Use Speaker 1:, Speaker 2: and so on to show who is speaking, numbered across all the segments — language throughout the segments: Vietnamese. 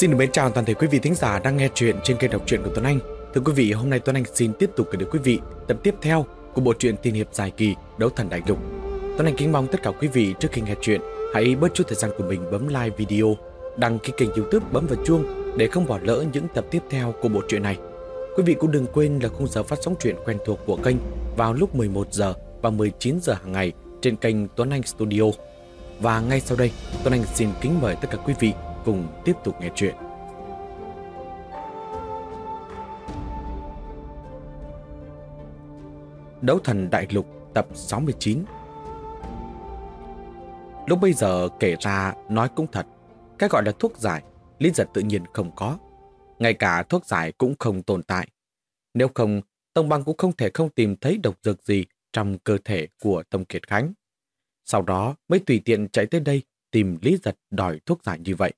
Speaker 1: Xin mến chào toàn thể quý vị thính giả đang nghe chuyện trên kênh đọc truyện của Tuấn Anh. Thưa quý vị, hôm nay Tuấn Anh xin tiếp tục gửi đến quý vị tập tiếp theo của bộ truyện tiên hiệp dài kỳ Đấu Thần Đại Lục. Tuấn Anh kính mong tất cả quý vị trước khi nghe chuyện hãy bớt chút thời gian của mình bấm like video, đăng ký kênh youtube bấm vào chuông để không bỏ lỡ những tập tiếp theo của bộ truyện này. Quý vị cũng đừng quên là khung giờ phát sóng truyện quen thuộc của kênh vào lúc 11 giờ và 19 giờ hàng ngày trên kênh Tuấn Anh Studio. Và ngay sau đây, Tuấn Anh xin kính mời tất cả quý vị cùng tiếp tục nghe chuyện. Đấu thần đại lục tập 69 Lúc bây giờ kể ra nói cũng thật, cái gọi là thuốc giải, Lý giật tự nhiên không có. Ngay cả thuốc giải cũng không tồn tại. Nếu không, Tông Băng cũng không thể không tìm thấy độc dược gì trong cơ thể của Tông Kiệt Khánh. Sau đó mới tùy tiện chạy tới đây tìm Lý Giật đòi thuốc giải như vậy.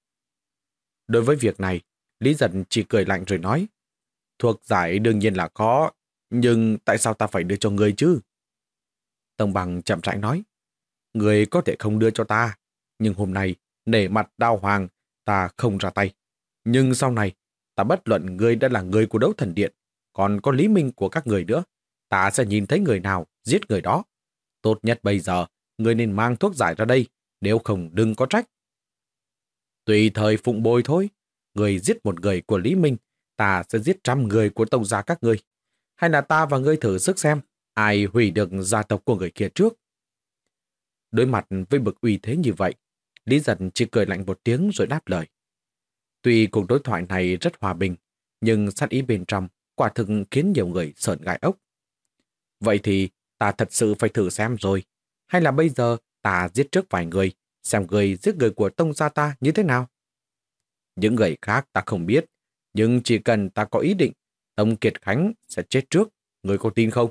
Speaker 1: Đối với việc này, Lý Giật chỉ cười lạnh rồi nói, thuốc giải đương nhiên là có, nhưng tại sao ta phải đưa cho người chứ? Tông Bằng chậm rãi nói, người có thể không đưa cho ta, nhưng hôm nay, nể mặt đao hoàng, ta không ra tay. Nhưng sau này, ta bất luận người đã là người của đấu thần điện, còn có lý minh của các người nữa, ta sẽ nhìn thấy người nào giết người đó. Tốt nhất bây giờ, người nên mang thuốc giải ra đây, nếu không đừng có trách. Tùy thời phụng bồi thôi, người giết một người của Lý Minh, ta sẽ giết trăm người của tông gia các ngươi. Hay là ta và ngươi thử sức xem, ai hủy được gia tộc của người kia trước. Đối mặt với bực uy thế như vậy, Lý Giật chỉ cười lạnh một tiếng rồi đáp lời. Tuy cuộc đối thoại này rất hòa bình, nhưng sát ý bên trong quả thực khiến nhiều người sợn gai ốc. Vậy thì ta thật sự phải thử xem rồi. Hay là bây giờ ta giết trước vài người, xem người giết người của tông gia ta như thế nào? Những người khác ta không biết, nhưng chỉ cần ta có ý định, Tông Kiệt Khánh sẽ chết trước, người có tin không?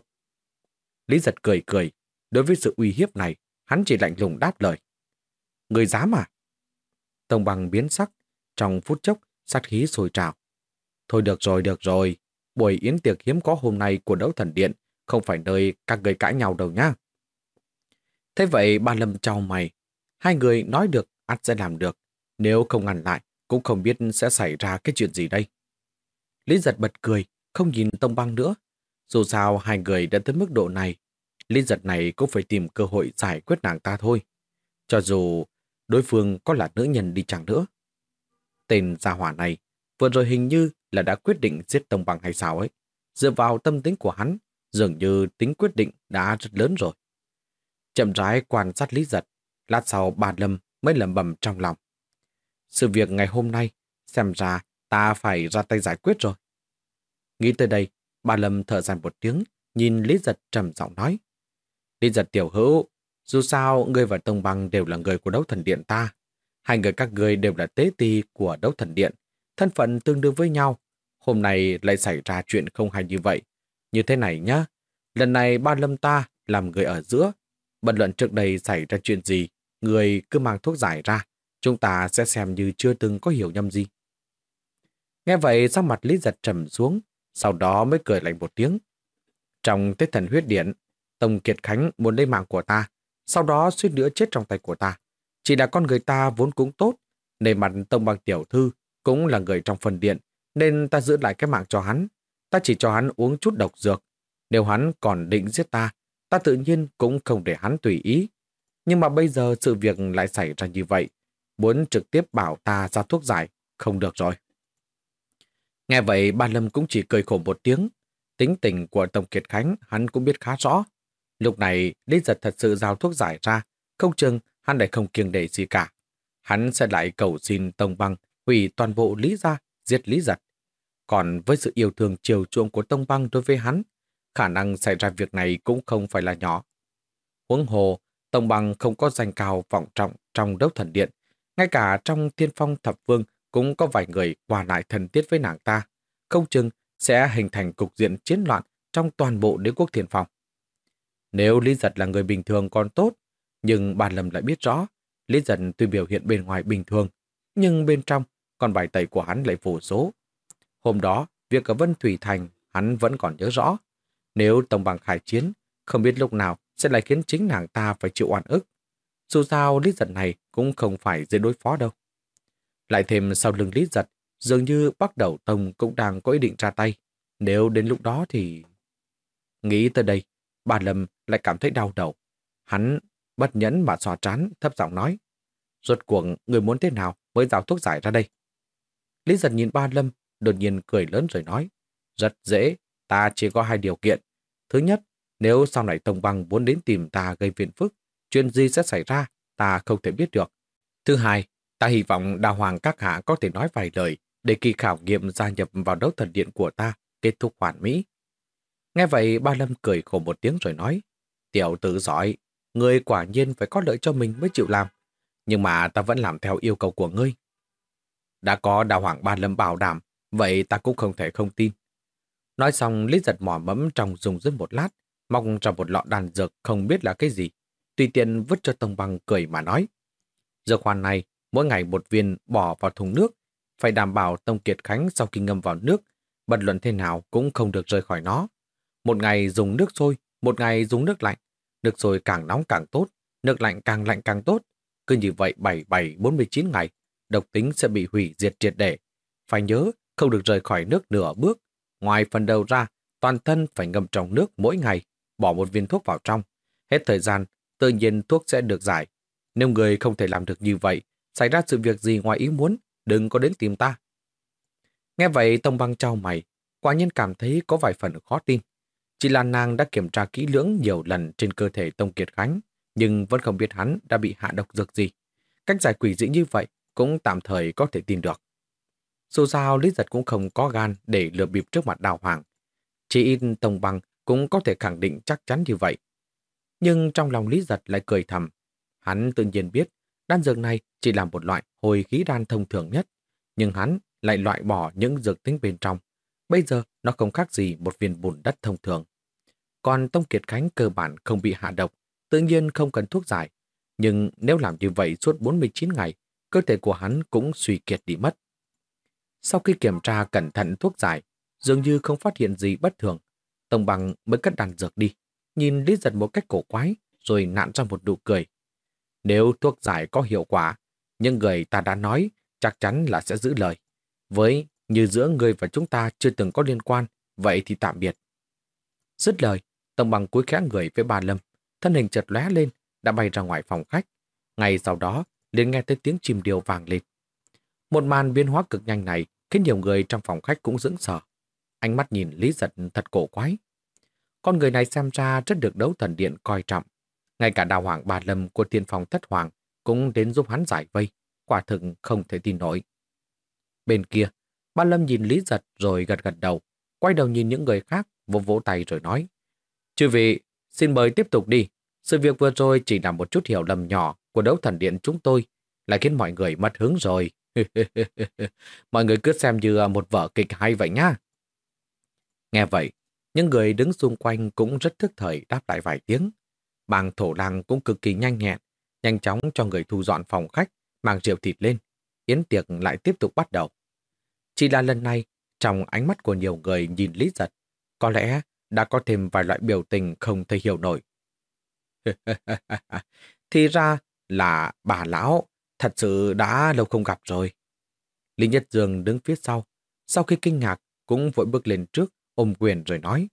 Speaker 1: Lý giật cười cười, đối với sự uy hiếp này, hắn chỉ lạnh lùng đáp lời. Người dám à? Tông bằng biến sắc, trong phút chốc, sát khí sôi trào. Thôi được rồi, được rồi, buổi yến tiệc hiếm có hôm nay của đấu thần điện không phải nơi các người cãi nhau đâu nhá. Thế vậy ba lâm trao mày, hai người nói được ắt sẽ làm được, nếu không ngăn lại cũng không biết sẽ xảy ra cái chuyện gì đây. Lý giật bật cười, không nhìn tông băng nữa. Dù sao hai người đã tới mức độ này, Lý giật này cũng phải tìm cơ hội giải quyết nàng ta thôi. Cho dù đối phương có là nữ nhân đi chẳng nữa. Tên gia hỏa này vừa rồi hình như là đã quyết định giết tông bằng hay sao ấy. Dựa vào tâm tính của hắn, dường như tính quyết định đã rất lớn rồi. Chậm rãi quan sát lý giật, lát sau bà Lâm mới lầm bầm trong lòng. Sự việc ngày hôm nay, xem ra ta phải ra tay giải quyết rồi. Nghĩ tới đây, bà Lâm thở dài một tiếng, nhìn Lý Giật trầm giọng nói. Lý Giật tiểu hữu, dù sao ngươi và Tông Băng đều là người của đấu thần điện ta. Hai người các ngươi đều là tế ti của đấu thần điện, thân phận tương đương với nhau. Hôm nay lại xảy ra chuyện không hay như vậy. Như thế này nhá, lần này ba lâm ta làm người ở giữa. Bận luận trước đây xảy ra chuyện gì, người cứ mang thuốc giải ra, chúng ta sẽ xem như chưa từng có hiểu nhầm gì. Nghe vậy, sắc mặt Lý giật trầm xuống, sau đó mới cười lạnh một tiếng. Trong Tết Thần Huyết Điện, Tông Kiệt Khánh muốn lấy mạng của ta, sau đó suýt nữa chết trong tay của ta. Chỉ là con người ta vốn cũng tốt, nề mặt Tông Bằng Tiểu Thư cũng là người trong phần điện, nên ta giữ lại cái mạng cho hắn. Ta chỉ cho hắn uống chút độc dược. Nếu hắn còn định giết ta, ta tự nhiên cũng không để hắn tùy ý. Nhưng mà bây giờ sự việc lại xảy ra như vậy. Muốn trực tiếp bảo ta ra thuốc giải, không được rồi. Nghe vậy, ba Lâm cũng chỉ cười khổ một tiếng. Tính tình của Tổng Kiệt Khánh hắn cũng biết khá rõ. Lúc này, Lý Giật thật sự giao thuốc giải ra, không chừng hắn lại không kiêng đệ gì cả. Hắn sẽ lại cầu xin Tông Băng hủy toàn bộ Lý gia, giết Lý Giật. Còn với sự yêu thương chiều chuộng của Tông Băng đối với hắn, khả năng xảy ra việc này cũng không phải là nhỏ. Huống hồ, Tông bằng không có danh cao vọng trọng trong đấu thần điện, ngay cả trong thiên phong thập vương cũng có vài người qua lại thân tiết với nàng ta, không chừng sẽ hình thành cục diện chiến loạn trong toàn bộ đế quốc thiên phong. Nếu Lý Giật là người bình thường còn tốt, nhưng bà Lâm lại biết rõ, Lý Giật tuy biểu hiện bên ngoài bình thường, nhưng bên trong còn bài tẩy của hắn lại vô số. Hôm đó, việc ở Vân Thủy Thành hắn vẫn còn nhớ rõ. Nếu Tổng bằng khải chiến, không biết lúc nào sẽ lại khiến chính nàng ta phải chịu oan ức. Dù sao lý giật này cũng không phải dễ đối phó đâu. Lại thêm sau lưng lý giật Dường như bắt đầu Tông cũng đang có ý định ra tay. Nếu đến lúc đó thì... Nghĩ tới đây, bà Lâm lại cảm thấy đau đầu. Hắn bất nhẫn mà xòa trán, thấp giọng nói. Rốt cuộc người muốn thế nào mới giao thuốc giải ra đây? Lý giật nhìn ba Lâm, đột nhiên cười lớn rồi nói. Rất dễ, ta chỉ có hai điều kiện. Thứ nhất, nếu sau này Tông Băng muốn đến tìm ta gây phiền phức, chuyện gì sẽ xảy ra, ta không thể biết được. Thứ hai, ta hy vọng Đào Hoàng các hạ có thể nói vài lời để kỳ khảo nghiệm gia nhập vào đấu thần điện của ta kết thúc hoàn mỹ. Nghe vậy ba Lâm cười khổ một tiếng rồi nói, tiểu tử giỏi, ngươi quả nhiên phải có lợi cho mình mới chịu làm. Nhưng mà ta vẫn làm theo yêu cầu của ngươi. Đã có đào hoàng ba Lâm bảo đảm, vậy ta cũng không thể không tin. Nói xong, Lý giật mỏ mẫm trong dùng rất một lát, mong ra một lọ đàn dược không biết là cái gì. Tùy tiện vứt cho Tông Băng cười mà nói. Dược hoàn này, mỗi ngày một viên bỏ vào thùng nước, phải đảm bảo Tông Kiệt Khánh sau khi ngâm vào nước, bật luận thế nào cũng không được rời khỏi nó. Một ngày dùng nước sôi, một ngày dùng nước lạnh. Nước sôi càng nóng càng tốt, nước lạnh càng lạnh càng tốt. Cứ như vậy 77-49 ngày, độc tính sẽ bị hủy diệt triệt để. Phải nhớ, không được rời khỏi nước nửa bước. Ngoài phần đầu ra, toàn thân phải ngâm trong nước mỗi ngày, bỏ một viên thuốc vào trong. Hết thời gian, tự nhiên thuốc sẽ được giải. Nếu người không thể làm được như vậy, xảy ra sự việc gì ngoài ý muốn, đừng có đến tìm ta. Nghe vậy Tông Băng trao mày, quả nhiên cảm thấy có vài phần khó tin. Chỉ là nàng đã kiểm tra kỹ lưỡng nhiều lần trên cơ thể Tông Kiệt Khánh, nhưng vẫn không biết hắn đã bị hạ độc dược gì. Cách giải quỷ dị như vậy cũng tạm thời có thể tin được. Dù sao Lý Giật cũng không có gan để lừa bịp trước mặt đào hoàng. Chỉ in Tông Băng cũng có thể khẳng định chắc chắn như vậy. Nhưng trong lòng Lý Giật lại cười thầm. Hắn tự nhiên biết đan dược này chỉ là một loại hồi khí đan thông thường nhất. Nhưng hắn lại loại bỏ những dược tính bên trong. Bây giờ nó không khác gì một viên bùn đất thông thường. Còn Tông Kiệt Khánh cơ bản không bị hạ độc, tự nhiên không cần thuốc giải. Nhưng nếu làm như vậy suốt 49 ngày, cơ thể của hắn cũng suy kiệt đi mất. Sau khi kiểm tra cẩn thận thuốc giải, dường như không phát hiện gì bất thường. Tông bằng mới cất đàn dược đi, nhìn Lý giật một cách cổ quái, rồi nặn ra một nụ cười. Nếu thuốc giải có hiệu quả, những người ta đã nói chắc chắn là sẽ giữ lời. Với như giữa người và chúng ta chưa từng có liên quan, vậy thì tạm biệt. Dứt lời, Tông bằng cúi khẽ người với bà Lâm, thân hình chợt lóe lên, đã bay ra ngoài phòng khách. Ngay sau đó, liền nghe thấy tiếng chim điêu vàng lên. Một màn biến hóa cực nhanh này khiến nhiều người trong phòng khách cũng dững sờ. Ánh mắt nhìn Lý Giật thật cổ quái. Con người này xem ra rất được đấu thần điện coi trọng. Ngay cả đào hoàng bà Lâm của tiên phòng thất hoàng cũng đến giúp hắn giải vây. Quả thực không thể tin nổi. Bên kia, bà Lâm nhìn Lý Giật rồi gật gật đầu, quay đầu nhìn những người khác, vỗ vỗ tay rồi nói. Chư vị, xin mời tiếp tục đi. Sự việc vừa rồi chỉ là một chút hiểu lầm nhỏ của đấu thần điện chúng tôi, lại khiến mọi người mất hứng rồi. mọi người cứ xem như à, một vở kịch hay vậy nhá. Nghe vậy, những người đứng xung quanh cũng rất thức thời đáp lại vài tiếng. Bàng thổ làng cũng cực kỳ nhanh nhẹn, nhanh chóng cho người thu dọn phòng khách, mang rượu thịt lên. Yến tiệc lại tiếp tục bắt đầu. Chỉ là lần này, trong ánh mắt của nhiều người nhìn Lý Giật, có lẽ đã có thêm vài loại biểu tình không thể hiểu nổi. Thì ra là bà lão thật sự đã lâu không gặp rồi. Lý Nhất Dương đứng phía sau, sau khi kinh ngạc cũng vội bước lên trước ôm quyền rồi nói.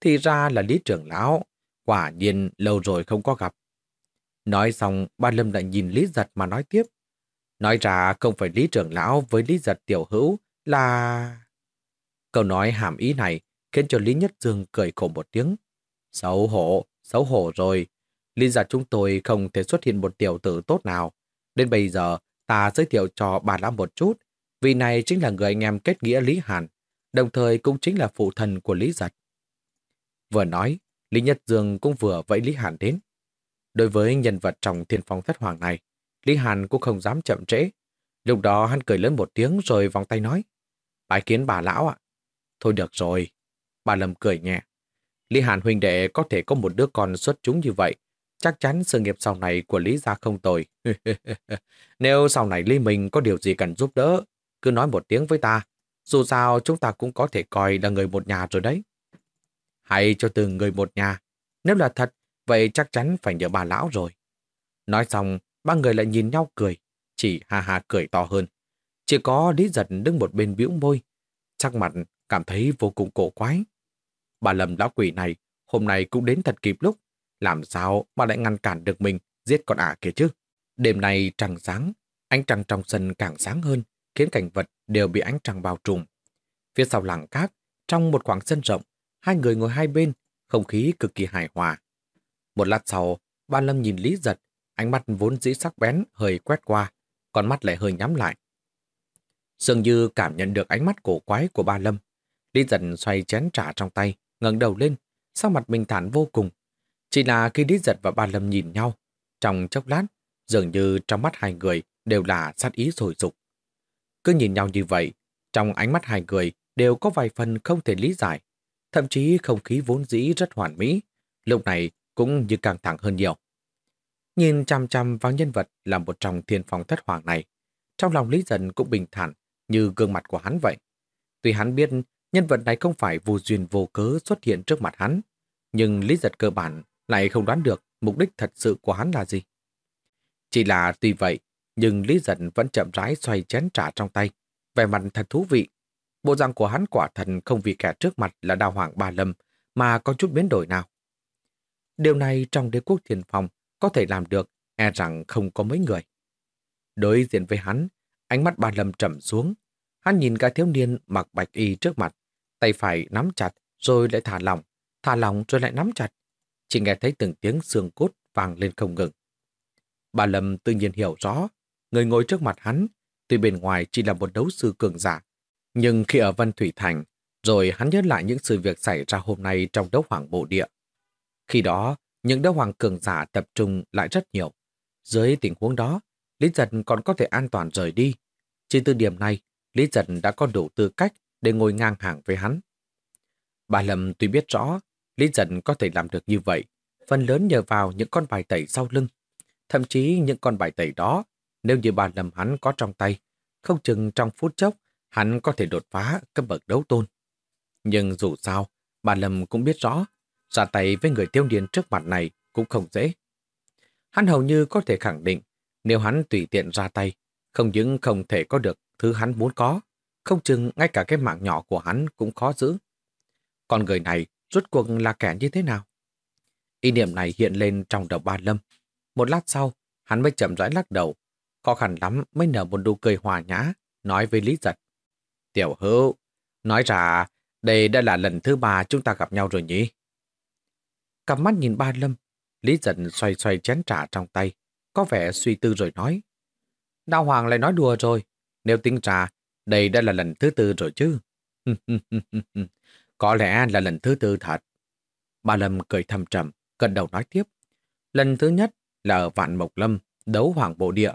Speaker 1: Thì ra là Lý trưởng lão, quả nhiên lâu rồi không có gặp. Nói xong, ba Lâm lại nhìn Lý Giật mà nói tiếp. Nói ra không phải Lý trưởng lão với Lý Giật tiểu hữu là... Câu nói hàm ý này khiến cho Lý Nhất Dương cười khổ một tiếng. Xấu hổ, xấu hổ rồi. Lý Giật chúng tôi không thể xuất hiện một tiểu tử tốt nào. Đến bây giờ, ta giới thiệu cho bà lão một chút. Vì này chính là người anh em kết nghĩa Lý Hàn, đồng thời cũng chính là phụ thần của Lý Giật. Vừa nói, Lý Nhất Dương cũng vừa vẫy Lý Hàn đến. Đối với nhân vật trong thiên phong thất hoàng này, Lý Hàn cũng không dám chậm trễ. Lúc đó hắn cười lớn một tiếng rồi vòng tay nói. Bài kiến bà lão ạ. Thôi được rồi. Bà Lâm cười nhẹ. Lý Hàn huynh đệ có thể có một đứa con xuất chúng như vậy. Chắc chắn sự nghiệp sau này của Lý gia không tồi. Nếu sau này Lý Minh có điều gì cần giúp đỡ, cứ nói một tiếng với ta. Dù sao chúng ta cũng có thể coi là người một nhà rồi đấy. Hãy cho từng người một nhà. Nếu là thật, vậy chắc chắn phải nhờ bà lão rồi. Nói xong, ba người lại nhìn nhau cười, chỉ ha ha cười to hơn. Chỉ có Lý Giật đứng một bên bĩu môi, sắc mặt cảm thấy vô cùng cổ quái. Bà lầm lão quỷ này hôm nay cũng đến thật kịp lúc, làm sao mà lại ngăn cản được mình giết con ả kia chứ? Đêm nay trăng sáng, ánh trăng trong sân càng sáng hơn, khiến cảnh vật đều bị ánh trăng bao trùm. Phía sau làng cát, trong một khoảng sân rộng, hai người ngồi hai bên, không khí cực kỳ hài hòa. Một lát sau, ba Lâm nhìn Lý Giật, ánh mắt vốn dĩ sắc bén hơi quét qua, con mắt lại hơi nhắm lại. Dường như cảm nhận được ánh mắt cổ quái của ba Lâm. Lý Giật xoay chén trà trong tay, ngẩng đầu lên, sắc mặt bình thản vô cùng. Chỉ là khi Lý Giật và ba Lâm nhìn nhau, trong chốc lát, dường như trong mắt hai người đều là sát ý sồi sục. Cứ nhìn nhau như vậy, trong ánh mắt hai người đều có vài phần không thể lý giải. Thậm chí không khí vốn dĩ rất hoàn mỹ, lúc này cũng như căng thẳng hơn nhiều. Nhìn chăm chăm vào nhân vật là một trong thiên phong thất hoàng này, trong lòng Lý Dân cũng bình thản như gương mặt của hắn vậy. Tuy hắn biết nhân vật này không phải vô duyên vô cớ xuất hiện trước mặt hắn, nhưng Lý Giật cơ bản lại không đoán được mục đích thật sự của hắn là gì. Chỉ là tuy vậy, nhưng Lý giận vẫn chậm rãi xoay chén trà trong tay, vẻ mặt thật thú vị. Bộ dạng của hắn quả thần không vì kẻ trước mặt là đào hoàng ba lâm mà có chút biến đổi nào. Điều này trong đế quốc thiền phòng có thể làm được, e rằng không có mấy người. Đối diện với hắn, ánh mắt ba lâm trầm xuống. Hắn nhìn cái thiếu niên mặc bạch y trước mặt, tay phải nắm chặt rồi lại thả lỏng, thả lỏng rồi lại nắm chặt. Chỉ nghe thấy từng tiếng xương cốt vang lên không ngừng. Bà Lâm tự nhiên hiểu rõ, người ngồi trước mặt hắn, tuy bên ngoài chỉ là một đấu sư cường giả, nhưng khi ở Vân Thủy Thành, rồi hắn nhớ lại những sự việc xảy ra hôm nay trong đấu hoàng bộ địa. Khi đó, những đấu hoàng cường giả tập trung lại rất nhiều. Dưới tình huống đó, Lý Giật còn có thể an toàn rời đi. Chỉ từ điểm này, Lý Giật đã có đủ tư cách để ngồi ngang hàng với hắn. Bà Lâm tuy biết rõ Lý Giật có thể làm được như vậy, phần lớn nhờ vào những con bài tẩy sau lưng. Thậm chí những con bài tẩy đó, nếu như bà Lâm hắn có trong tay, không chừng trong phút chốc hắn có thể đột phá cấp bậc đấu tôn. Nhưng dù sao, bà Lâm cũng biết rõ, ra tay với người tiêu điên trước mặt này cũng không dễ. Hắn hầu như có thể khẳng định, nếu hắn tùy tiện ra tay, không những không thể có được thứ hắn muốn có, không chừng ngay cả cái mạng nhỏ của hắn cũng khó giữ. Còn người này rốt cuộc là kẻ như thế nào? Ý niệm này hiện lên trong đầu ba lâm. Một lát sau, hắn mới chậm rãi lắc đầu. Khó khăn lắm mới nở một nụ cười hòa nhã, nói với Lý Giật. Tiểu hữu, nói ra đây đã là lần thứ ba chúng ta gặp nhau rồi nhỉ? Cặp mắt nhìn ba lâm, Lý Giật xoay xoay chén trà trong tay, có vẻ suy tư rồi nói. Đạo Hoàng lại nói đùa rồi, nếu tính ra, đây đã là lần thứ tư rồi chứ. Có lẽ là lần thứ tư thật. Ba Lâm cười thầm trầm, cận đầu nói tiếp. Lần thứ nhất là ở Vạn Mộc Lâm, đấu hoàng bộ địa.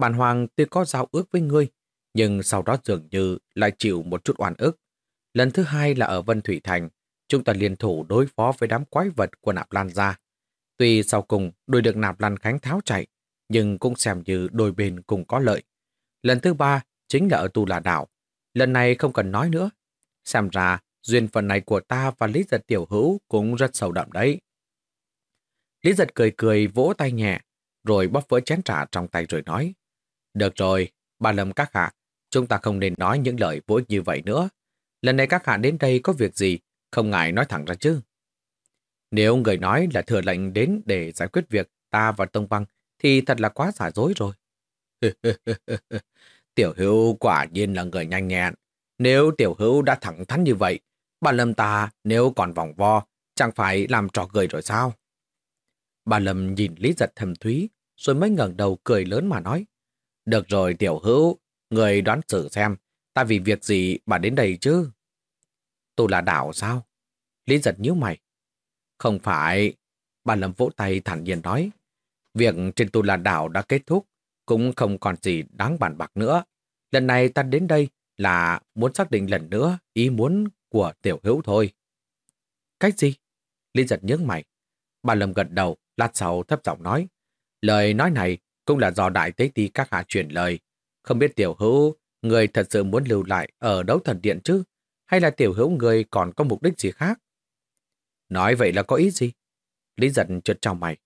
Speaker 1: Bản hoàng tuy có giao ước với ngươi, nhưng sau đó dường như lại chịu một chút oan ức. Lần thứ hai là ở Vân Thủy Thành, chúng ta liên thủ đối phó với đám quái vật của Nạp Lan gia. Tuy sau cùng đuổi được Nạp Lan Khánh tháo chạy, nhưng cũng xem như đôi bên cùng có lợi. Lần thứ ba chính là ở Tu La Đảo. Lần này không cần nói nữa. Xem ra duyên phần này của ta và Lý Giật Tiểu Hữu cũng rất sâu đậm đấy. Lý Giật cười cười vỗ tay nhẹ, rồi bóp vỡ chén trà trong tay rồi nói. Được rồi, bà Lâm các hạ, chúng ta không nên nói những lời vô ích như vậy nữa. Lần này các hạ đến đây có việc gì, không ngại nói thẳng ra chứ. Nếu người nói là thừa lệnh đến để giải quyết việc ta và Tông Văn, thì thật là quá giả dối rồi. tiểu hữu quả nhiên là người nhanh nhẹn. Nếu tiểu hữu đã thẳng thắn như vậy, bà Lâm ta nếu còn vòng vo, chẳng phải làm trò cười rồi sao? Bà Lâm nhìn Lý Giật thầm thúy, rồi mới ngẩng đầu cười lớn mà nói. Được rồi tiểu hữu, người đoán xử xem, ta vì việc gì bà đến đây chứ? Tôi là đảo sao? Lý Giật nhíu mày. Không phải, bà Lâm vỗ tay thản nhiên nói. Việc trên tu là đảo đã kết thúc, cũng không còn gì đáng bàn bạc nữa. Lần này ta đến đây là muốn xác định lần nữa ý muốn của tiểu hữu thôi. Cách gì? Lý giật nhớ mày. Bà Lâm gật đầu, lát sau thấp giọng nói. Lời nói này cũng là do đại tế ti các hạ truyền lời. Không biết tiểu hữu, người thật sự muốn lưu lại ở đấu thần điện chứ? Hay là tiểu hữu người còn có mục đích gì khác? Nói vậy là có ý gì? Lý giật chợt trong mày.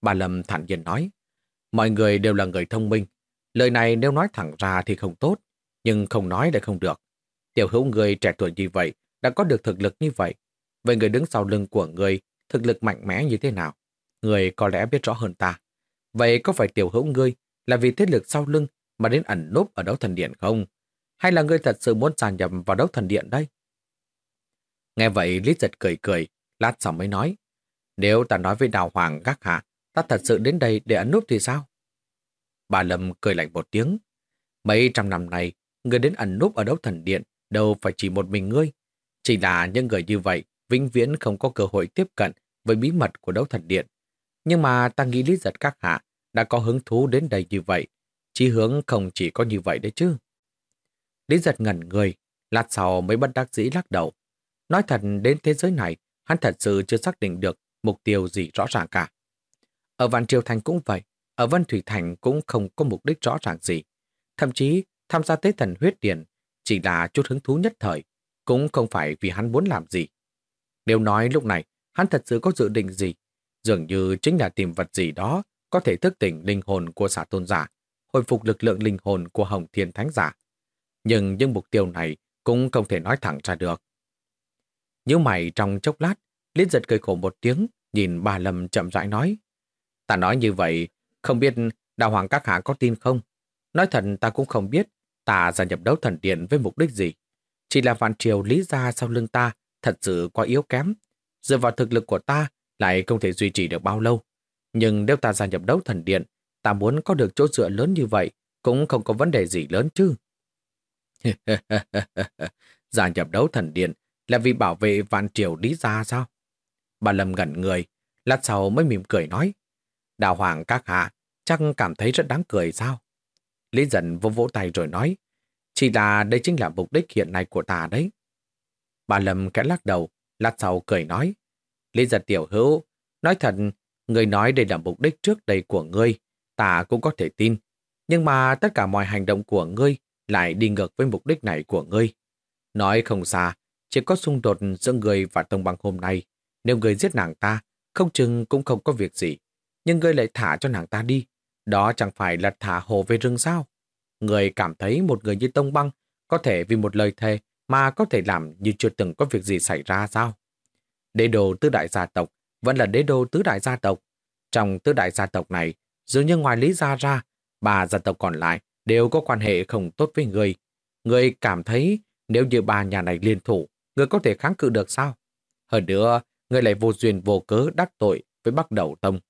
Speaker 1: Bà Lâm thản nhiên nói. Mọi người đều là người thông minh. Lời này nếu nói thẳng ra thì không tốt. nhưng không nói lại không được. Tiểu hữu người trẻ tuổi như vậy, đã có được thực lực như vậy. Vậy người đứng sau lưng của người, thực lực mạnh mẽ như thế nào? Người có lẽ biết rõ hơn ta. Vậy có phải tiểu hữu ngươi là vì thế lực sau lưng mà đến ẩn núp ở đấu thần điện không? Hay là ngươi thật sự muốn tràn nhập vào đấu thần điện đây? Nghe vậy Lý giật cười cười, lát sau mới nói. Nếu ta nói với đào hoàng gác hạ, ta thật sự đến đây để ẩn núp thì sao? Bà Lâm cười lạnh một tiếng. Mấy trăm năm này người đến ẩn núp ở đấu thần điện đâu phải chỉ một mình ngươi. Chỉ là những người như vậy vĩnh viễn không có cơ hội tiếp cận với bí mật của đấu thần điện. Nhưng mà ta nghĩ lý giật các hạ đã có hứng thú đến đây như vậy. Chí hướng không chỉ có như vậy đấy chứ. Lý giật ngẩn người, lát sau mới bất đắc dĩ lắc đầu. Nói thật đến thế giới này, hắn thật sự chưa xác định được mục tiêu gì rõ ràng cả. Ở Vạn Triều Thành cũng vậy, ở Vân Thủy Thành cũng không có mục đích rõ ràng gì. Thậm chí, tham gia tế thần huyết điển chỉ là chút hứng thú nhất thời, cũng không phải vì hắn muốn làm gì. Nếu nói lúc này, hắn thật sự có dự định gì, dường như chính là tìm vật gì đó có thể thức tỉnh linh hồn của xả tôn giả, hồi phục lực lượng linh hồn của Hồng Thiên Thánh giả. Nhưng những mục tiêu này cũng không thể nói thẳng ra được. Như mày trong chốc lát, Liên giật cười khổ một tiếng, nhìn bà Lâm chậm rãi nói. Ta nói như vậy, không biết Đạo Hoàng các hạ có tin không? Nói thật ta cũng không biết ta gia nhập đấu thần điện với mục đích gì. Chỉ là vạn triều lý ra sau lưng ta thật sự quá yếu kém. Dựa vào thực lực của ta lại không thể duy trì được bao lâu. Nhưng nếu ta gia nhập đấu thần điện, ta muốn có được chỗ dựa lớn như vậy cũng không có vấn đề gì lớn chứ. gia nhập đấu thần điện là vì bảo vệ vạn triều lý gia sao? Bà Lâm ngẩn người, lát sau mới mỉm cười nói. Đào hoàng các hạ, chắc cảm thấy rất đáng cười sao? Lý dần vô vỗ tay rồi nói. Chỉ là đây chính là mục đích hiện nay của ta đấy. Bà Lâm kẽ lắc đầu, lát sau cười nói. Lý giật tiểu hữu, nói thật, người nói đây là mục đích trước đây của ngươi, ta cũng có thể tin. Nhưng mà tất cả mọi hành động của ngươi lại đi ngược với mục đích này của ngươi. Nói không xa, chỉ có xung đột giữa người và tông băng hôm nay. Nếu người giết nàng ta, không chừng cũng không có việc gì. Nhưng ngươi lại thả cho nàng ta đi. Đó chẳng phải là thả hồ về rừng sao? Người cảm thấy một người như tông băng có thể vì một lời thề mà có thể làm như chưa từng có việc gì xảy ra sao? Đế đồ tư đại gia tộc vẫn là đế đô tứ đại gia tộc. Trong tứ đại gia tộc này, dường như ngoài lý gia ra, ba gia tộc còn lại đều có quan hệ không tốt với người. Người cảm thấy nếu như ba nhà này liên thủ, người có thể kháng cự được sao? Hơn nữa, người lại vô duyên vô cớ đắc tội với Bắc Đầu Tông.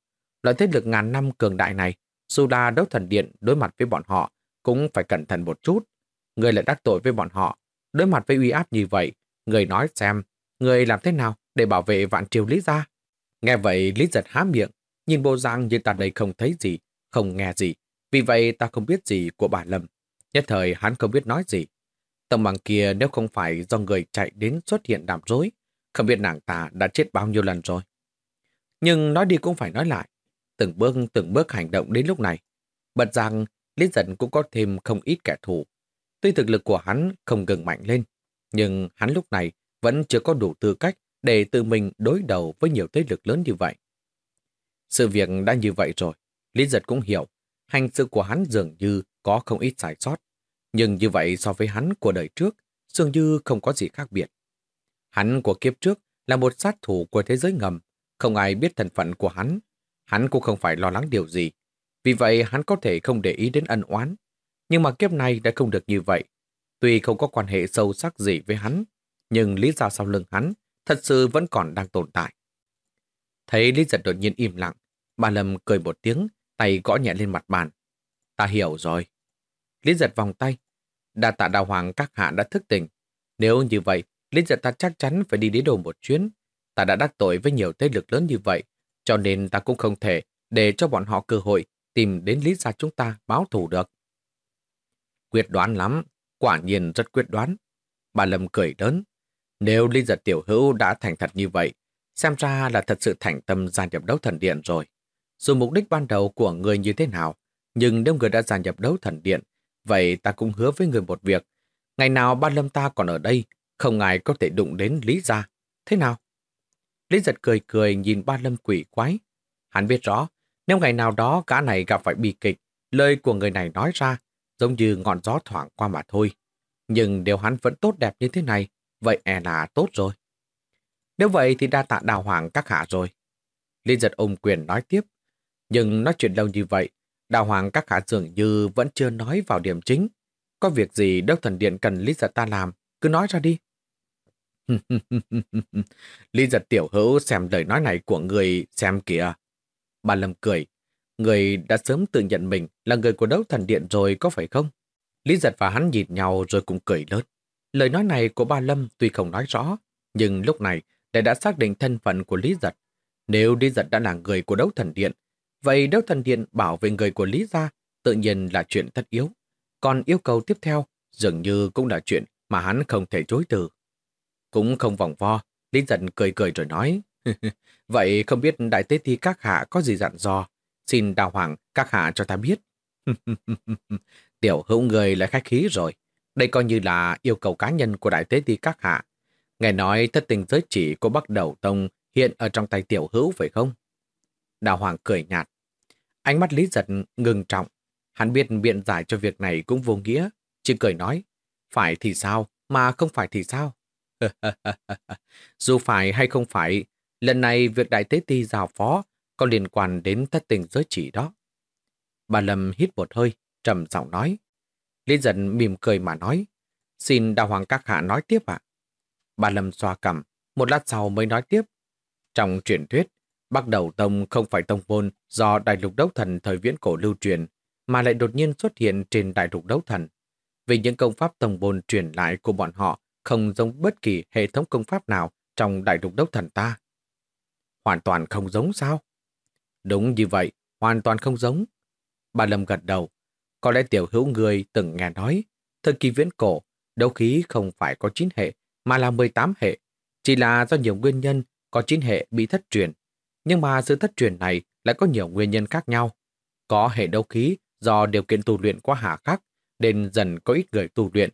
Speaker 1: Loại thế lực ngàn năm cường đại này, dù đấu thần điện đối mặt với bọn họ, cũng phải cẩn thận một chút. Người lại đắc tội với bọn họ, đối mặt với uy áp như vậy, người nói xem, người làm thế nào để bảo vệ vạn triều Lý gia? Nghe vậy Lý giật há miệng, nhìn bộ giang như ta đây không thấy gì, không nghe gì. Vì vậy ta không biết gì của bà Lâm. Nhất thời hắn không biết nói gì. Tầm bằng kia nếu không phải do người chạy đến xuất hiện đàm rối, không biết nàng ta đã chết bao nhiêu lần rồi. Nhưng nói đi cũng phải nói lại. Từng bước từng bước hành động đến lúc này. Bật rằng Lý giật cũng có thêm không ít kẻ thù. Tuy thực lực của hắn không ngừng mạnh lên, nhưng hắn lúc này vẫn chưa có đủ tư cách để tự mình đối đầu với nhiều thế lực lớn như vậy. Sự việc đã như vậy rồi, Lý Giật cũng hiểu, hành sự của hắn dường như có không ít sai sót, nhưng như vậy so với hắn của đời trước, dường như không có gì khác biệt. Hắn của kiếp trước là một sát thủ của thế giới ngầm, không ai biết thân phận của hắn. Hắn cũng không phải lo lắng điều gì, vì vậy hắn có thể không để ý đến ân oán. Nhưng mà kiếp này đã không được như vậy. Tuy không có quan hệ sâu sắc gì với hắn, nhưng lý do sau lưng hắn thật sự vẫn còn đang tồn tại. Thấy Lý Giật đột nhiên im lặng, bà Lâm cười một tiếng, tay gõ nhẹ lên mặt bàn. Ta hiểu rồi. Lý Giật vòng tay. Đà tạ đào hoàng các hạ đã thức tỉnh. Nếu như vậy, Lý Giật ta chắc chắn phải đi đế đồ một chuyến. Ta đã đắc tội với nhiều thế lực lớn như vậy, cho nên ta cũng không thể để cho bọn họ cơ hội tìm đến lý gia chúng ta báo thù được. Quyết đoán lắm, quả nhiên rất quyết đoán. Bà Lâm cười đớn. Nếu Lý giật tiểu hữu đã thành thật như vậy, xem ra là thật sự thành tâm gia nhập đấu thần điện rồi. Dù mục đích ban đầu của người như thế nào, nhưng nếu người đã gia nhập đấu thần điện, vậy ta cũng hứa với người một việc. Ngày nào ba lâm ta còn ở đây, không ai có thể đụng đến Lý gia. Thế nào? Lý giật cười cười nhìn ba lâm quỷ quái. Hắn biết rõ, nếu ngày nào đó cả này gặp phải bi kịch, lời của người này nói ra giống như ngọn gió thoảng qua mà thôi, Nhưng nếu hắn vẫn tốt đẹp như thế này, vậy e là tốt rồi. Nếu vậy thì đa tạ đào hoàng các hạ rồi. Liên giật ôm quyền nói tiếp. Nhưng nói chuyện lâu như vậy, đào hoàng các hạ dường như vẫn chưa nói vào điểm chính. Có việc gì Đốc Thần Điện cần Lý giật ta làm, cứ nói ra đi. Lý giật tiểu hữu xem lời nói này của người xem kìa. Bà Lâm cười. Người đã sớm tự nhận mình là người của đấu thần điện rồi có phải không? Lý giật và hắn nhìn nhau rồi cũng cười lớn. Lời nói này của ba Lâm tuy không nói rõ, nhưng lúc này lại đã xác định thân phận của Lý giật. Nếu Lý giật đã là người của đấu thần điện, vậy đấu thần điện bảo vệ người của Lý gia tự nhiên là chuyện tất yếu. Còn yêu cầu tiếp theo dường như cũng là chuyện mà hắn không thể chối từ. Cũng không vòng vo, Lý giật cười cười rồi nói. vậy không biết đại tế thi các hạ có gì dặn dò, xin đào hoàng các hạ cho ta biết. Tiểu hữu người lại khách khí rồi. Đây coi như là yêu cầu cá nhân của đại tế ti các hạ. Nghe nói thất tình giới chỉ của Bắc Đầu Tông hiện ở trong tay tiểu hữu phải không? Đào Hoàng cười nhạt. Ánh mắt Lý Giật ngừng trọng. Hắn biết biện giải cho việc này cũng vô nghĩa. Chỉ cười nói, phải thì sao, mà không phải thì sao? Dù phải hay không phải, lần này việc đại tế ti giao phó có liên quan đến thất tình giới chỉ đó. Bà Lâm hít một hơi, trầm giọng nói. Lý dần mỉm cười mà nói, xin đào hoàng các hạ nói tiếp ạ. Bà Lâm xoa cầm, một lát sau mới nói tiếp. Trong truyền thuyết, Bắc Đầu Tông không phải tông môn do Đại lục đấu thần thời viễn cổ lưu truyền, mà lại đột nhiên xuất hiện trên Đại lục đấu thần. Vì những công pháp tông môn truyền lại của bọn họ không giống bất kỳ hệ thống công pháp nào trong Đại lục đấu thần ta. Hoàn toàn không giống sao? Đúng như vậy, hoàn toàn không giống. Bà Lâm gật đầu. Có lẽ tiểu hữu người từng nghe nói, thời kỳ viễn cổ, đấu khí không phải có 9 hệ, mà là 18 hệ. Chỉ là do nhiều nguyên nhân có 9 hệ bị thất truyền. Nhưng mà sự thất truyền này lại có nhiều nguyên nhân khác nhau. Có hệ đấu khí do điều kiện tu luyện quá hạ khắc, nên dần có ít người tu luyện.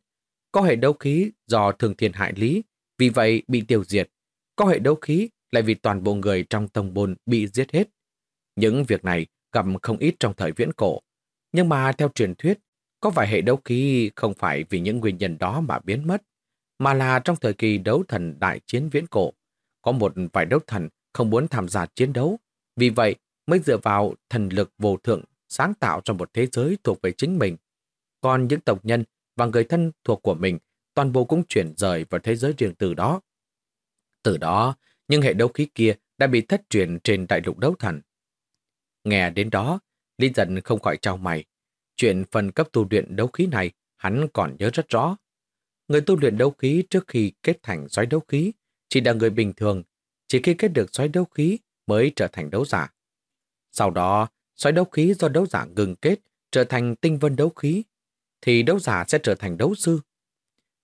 Speaker 1: Có hệ đấu khí do thường thiên hại lý, vì vậy bị tiêu diệt. Có hệ đấu khí lại vì toàn bộ người trong tông bồn bị giết hết. Những việc này gặp không ít trong thời viễn cổ. Nhưng mà theo truyền thuyết, có vài hệ đấu khí không phải vì những nguyên nhân đó mà biến mất, mà là trong thời kỳ đấu thần đại chiến viễn cổ. Có một vài đấu thần không muốn tham gia chiến đấu, vì vậy mới dựa vào thần lực vô thượng sáng tạo ra một thế giới thuộc về chính mình. Còn những tộc nhân và người thân thuộc của mình toàn bộ cũng chuyển rời vào thế giới riêng từ đó. Từ đó, những hệ đấu khí kia đã bị thất truyền trên đại lục đấu thần. Nghe đến đó, Lý giận không khỏi trao mày. Chuyện phần cấp tu luyện đấu khí này hắn còn nhớ rất rõ. Người tu luyện đấu khí trước khi kết thành xoáy đấu khí chỉ là người bình thường, chỉ khi kết được xoáy đấu khí mới trở thành đấu giả. Sau đó, xoáy đấu khí do đấu giả ngừng kết trở thành tinh vân đấu khí, thì đấu giả sẽ trở thành đấu sư.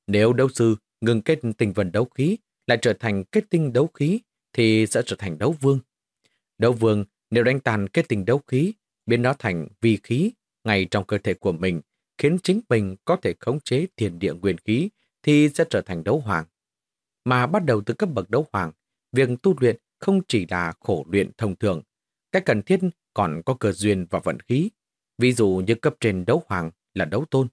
Speaker 1: Nếu đấu sư ngừng kết tinh vân đấu khí lại trở thành kết tinh đấu khí thì sẽ trở thành đấu vương. Đấu vương nếu đánh tàn kết tinh đấu khí, biến nó thành vi khí ngay trong cơ thể của mình, khiến chính mình có thể khống chế thiền địa nguyên khí, thì sẽ trở thành đấu hoàng. Mà bắt đầu từ cấp bậc đấu hoàng, việc tu luyện không chỉ là khổ luyện thông thường, cái cần thiết còn có cơ duyên và vận khí. Ví dụ như cấp trên đấu hoàng là đấu tôn.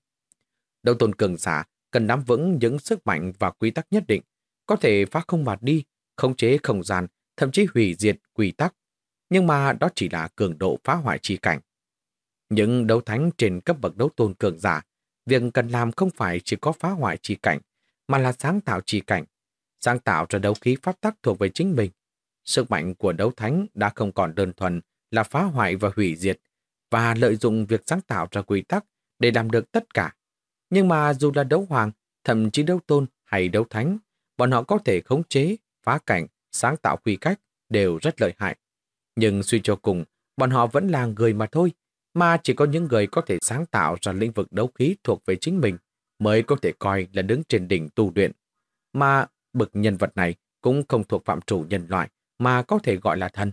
Speaker 1: Đấu tôn cường giả cần nắm vững những sức mạnh và quy tắc nhất định, có thể phá không mạt đi, khống chế không gian, thậm chí hủy diệt quy tắc nhưng mà đó chỉ là cường độ phá hoại chi cảnh. Những đấu thánh trên cấp bậc đấu tôn cường giả, việc cần làm không phải chỉ có phá hoại chi cảnh, mà là sáng tạo chi cảnh, sáng tạo ra đấu khí pháp tắc thuộc về chính mình. Sức mạnh của đấu thánh đã không còn đơn thuần là phá hoại và hủy diệt, và lợi dụng việc sáng tạo ra quy tắc để làm được tất cả. Nhưng mà dù là đấu hoàng, thậm chí đấu tôn hay đấu thánh, bọn họ có thể khống chế, phá cảnh, sáng tạo quy cách đều rất lợi hại. Nhưng suy cho cùng, bọn họ vẫn là người mà thôi, mà chỉ có những người có thể sáng tạo ra lĩnh vực đấu khí thuộc về chính mình mới có thể coi là đứng trên đỉnh tu luyện. Mà bậc nhân vật này cũng không thuộc phạm chủ nhân loại mà có thể gọi là thần.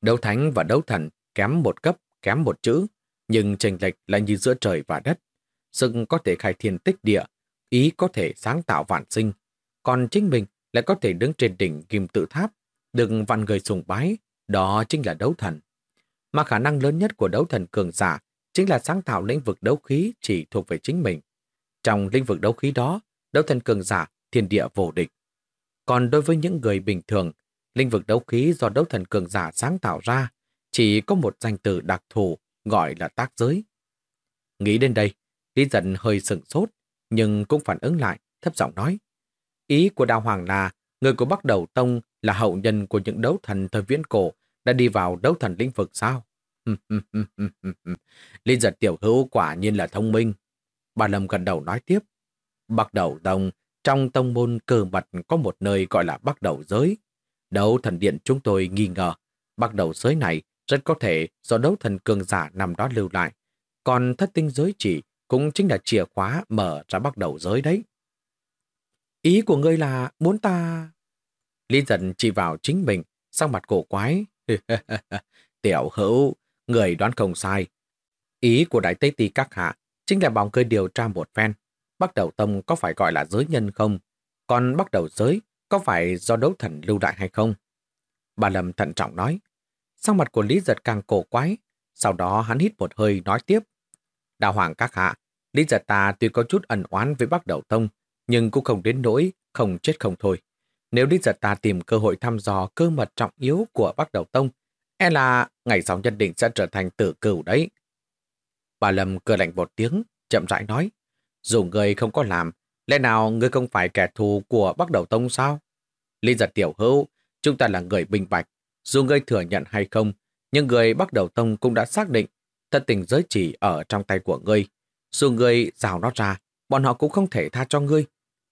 Speaker 1: Đấu thánh và đấu thần kém một cấp, kém một chữ, nhưng chênh lệch là như giữa trời và đất. Sức có thể khai thiên tích địa, ý có thể sáng tạo vạn sinh, còn chính mình lại có thể đứng trên đỉnh kim tự tháp đừng vạn người sùng bái, đó chính là đấu thần. Mà khả năng lớn nhất của đấu thần cường giả chính là sáng tạo lĩnh vực đấu khí chỉ thuộc về chính mình. Trong lĩnh vực đấu khí đó, đấu thần cường giả, thiên địa vô địch. Còn đối với những người bình thường, lĩnh vực đấu khí do đấu thần cường giả sáng tạo ra chỉ có một danh từ đặc thù gọi là tác giới. Nghĩ đến đây, Lý giận hơi sừng sốt, nhưng cũng phản ứng lại, thấp giọng nói. Ý của Đào Hoàng là người của Bắc Đầu Tông là hậu nhân của những đấu thần thời viễn cổ đã đi vào đấu thần lĩnh vực sao? linh giật tiểu hữu quả nhiên là thông minh. Bà Lâm gần đầu nói tiếp. Bắc Đầu Tông, trong tông môn cơ mật có một nơi gọi là Bắc Đầu Giới. Đấu thần điện chúng tôi nghi ngờ. Bắc Đầu Giới này rất có thể do đấu thần cường giả nằm đó lưu lại. Còn thất tinh giới chỉ cũng chính là chìa khóa mở ra Bắc Đầu Giới đấy. Ý của ngươi là muốn ta... Lý giận chỉ vào chính mình, sang mặt cổ quái. Tiểu hữu, người đoán không sai. Ý của Đại Tây Tì các hạ chính là bảo cơ điều tra một phen. Bắt đầu tông có phải gọi là giới nhân không? Còn bắt đầu giới có phải do đấu thần lưu đại hay không? Bà Lâm thận trọng nói. Sang mặt của Lý giật càng cổ quái. Sau đó hắn hít một hơi nói tiếp. Đào hoàng các hạ, Lý giật ta tuy có chút ẩn oán với bắt đầu tông, nhưng cũng không đến nỗi không chết không thôi. Nếu Lý giật ta tìm cơ hội thăm dò cơ mật trọng yếu của bắc đầu tông, e là ngày sau nhất định sẽ trở thành tử cửu đấy. Bà Lâm cười lạnh một tiếng, chậm rãi nói, dù người không có làm, lẽ nào người không phải kẻ thù của bắc đầu tông sao? Lý giật tiểu hữu, chúng ta là người bình bạch, dù người thừa nhận hay không, nhưng người bắc đầu tông cũng đã xác định thật tình giới chỉ ở trong tay của ngươi. Dù người rào nó ra, bọn họ cũng không thể tha cho ngươi.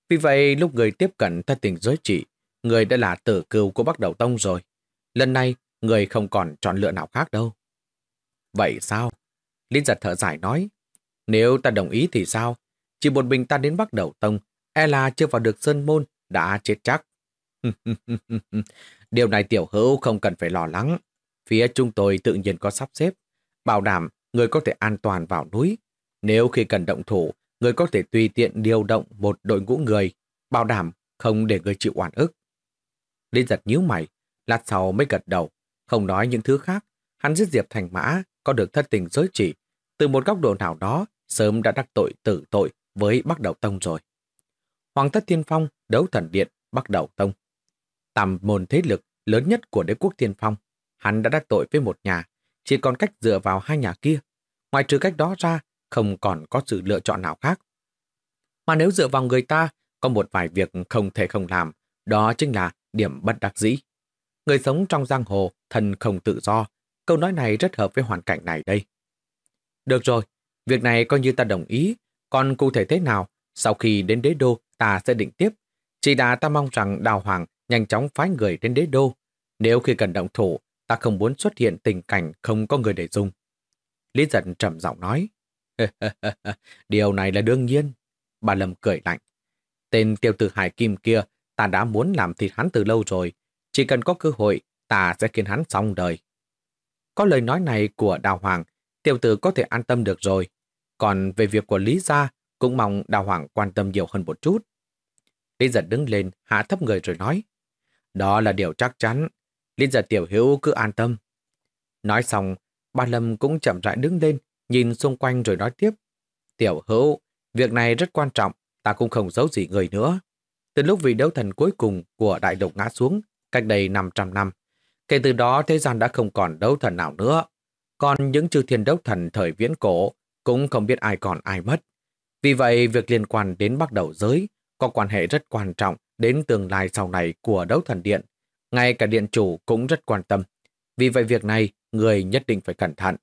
Speaker 1: Vì vậy, lúc người tiếp cận thân tình giới trị, người đã là tử cừu của bắt đầu tông rồi. Lần này, người không còn chọn lựa nào khác đâu. Vậy sao? Linh giật thở dài nói, nếu ta đồng ý thì sao? Chỉ một mình ta đến bắt đầu tông, e là chưa vào được sơn môn, đã chết chắc. Điều này tiểu hữu không cần phải lo lắng. Phía chúng tôi tự nhiên có sắp xếp, bảo đảm người có thể an toàn vào núi. Nếu khi cần động thủ, người có thể tùy tiện điều động một đội ngũ người, bảo đảm không để người chịu oan ức. Linh giật nhíu mày, lát sau mới gật đầu, không nói những thứ khác. Hắn giết Diệp Thành Mã có được thất tình giới chỉ, từ một góc độ nào đó sớm đã đắc tội tử tội với Bắc Đầu Tông rồi. Hoàng thất Thiên Phong đấu thần điện Bắc Đầu Tông. Tạm môn thế lực lớn nhất của đế quốc Thiên Phong, hắn đã đắc tội với một nhà, chỉ còn cách dựa vào hai nhà kia. Ngoài trừ cách đó ra, không còn có sự lựa chọn nào khác. Mà nếu dựa vào người ta, có một vài việc không thể không làm, đó chính là điểm bất đắc dĩ. Người sống trong giang hồ, thân không tự do, câu nói này rất hợp với hoàn cảnh này đây. Được rồi, việc này coi như ta đồng ý, còn cụ thể thế nào, sau khi đến đế đô ta sẽ định tiếp. Chỉ đã ta mong rằng Đào Hoàng nhanh chóng phái người đến đế đô. Nếu khi cần động thủ, ta không muốn xuất hiện tình cảnh không có người để dùng. Lý giận trầm giọng nói. Điều này là đương nhiên. Bà Lâm cười lạnh. Tên tiêu tử Hải Kim kia ta đã muốn làm thịt hắn từ lâu rồi. Chỉ cần có cơ hội, ta sẽ khiến hắn xong đời. Có lời nói này của Đào Hoàng, tiêu tử có thể an tâm được rồi. Còn về việc của Lý Gia, cũng mong Đào Hoàng quan tâm nhiều hơn một chút. Lý giật đứng lên, hạ thấp người rồi nói. Đó là điều chắc chắn. Lý giật tiểu hữu cứ an tâm. Nói xong, ba Lâm cũng chậm rãi đứng lên, nhìn xung quanh rồi nói tiếp. Tiểu hữu, việc này rất quan trọng, ta cũng không giấu gì người nữa. Từ lúc vị đấu thần cuối cùng của đại lục ngã xuống, cách đây 500 năm, kể từ đó thế gian đã không còn đấu thần nào nữa. Còn những chư thiên đấu thần thời viễn cổ cũng không biết ai còn ai mất. Vì vậy, việc liên quan đến bắt đầu giới có quan hệ rất quan trọng đến tương lai sau này của đấu thần điện. Ngay cả điện chủ cũng rất quan tâm. Vì vậy việc này, người nhất định phải cẩn thận.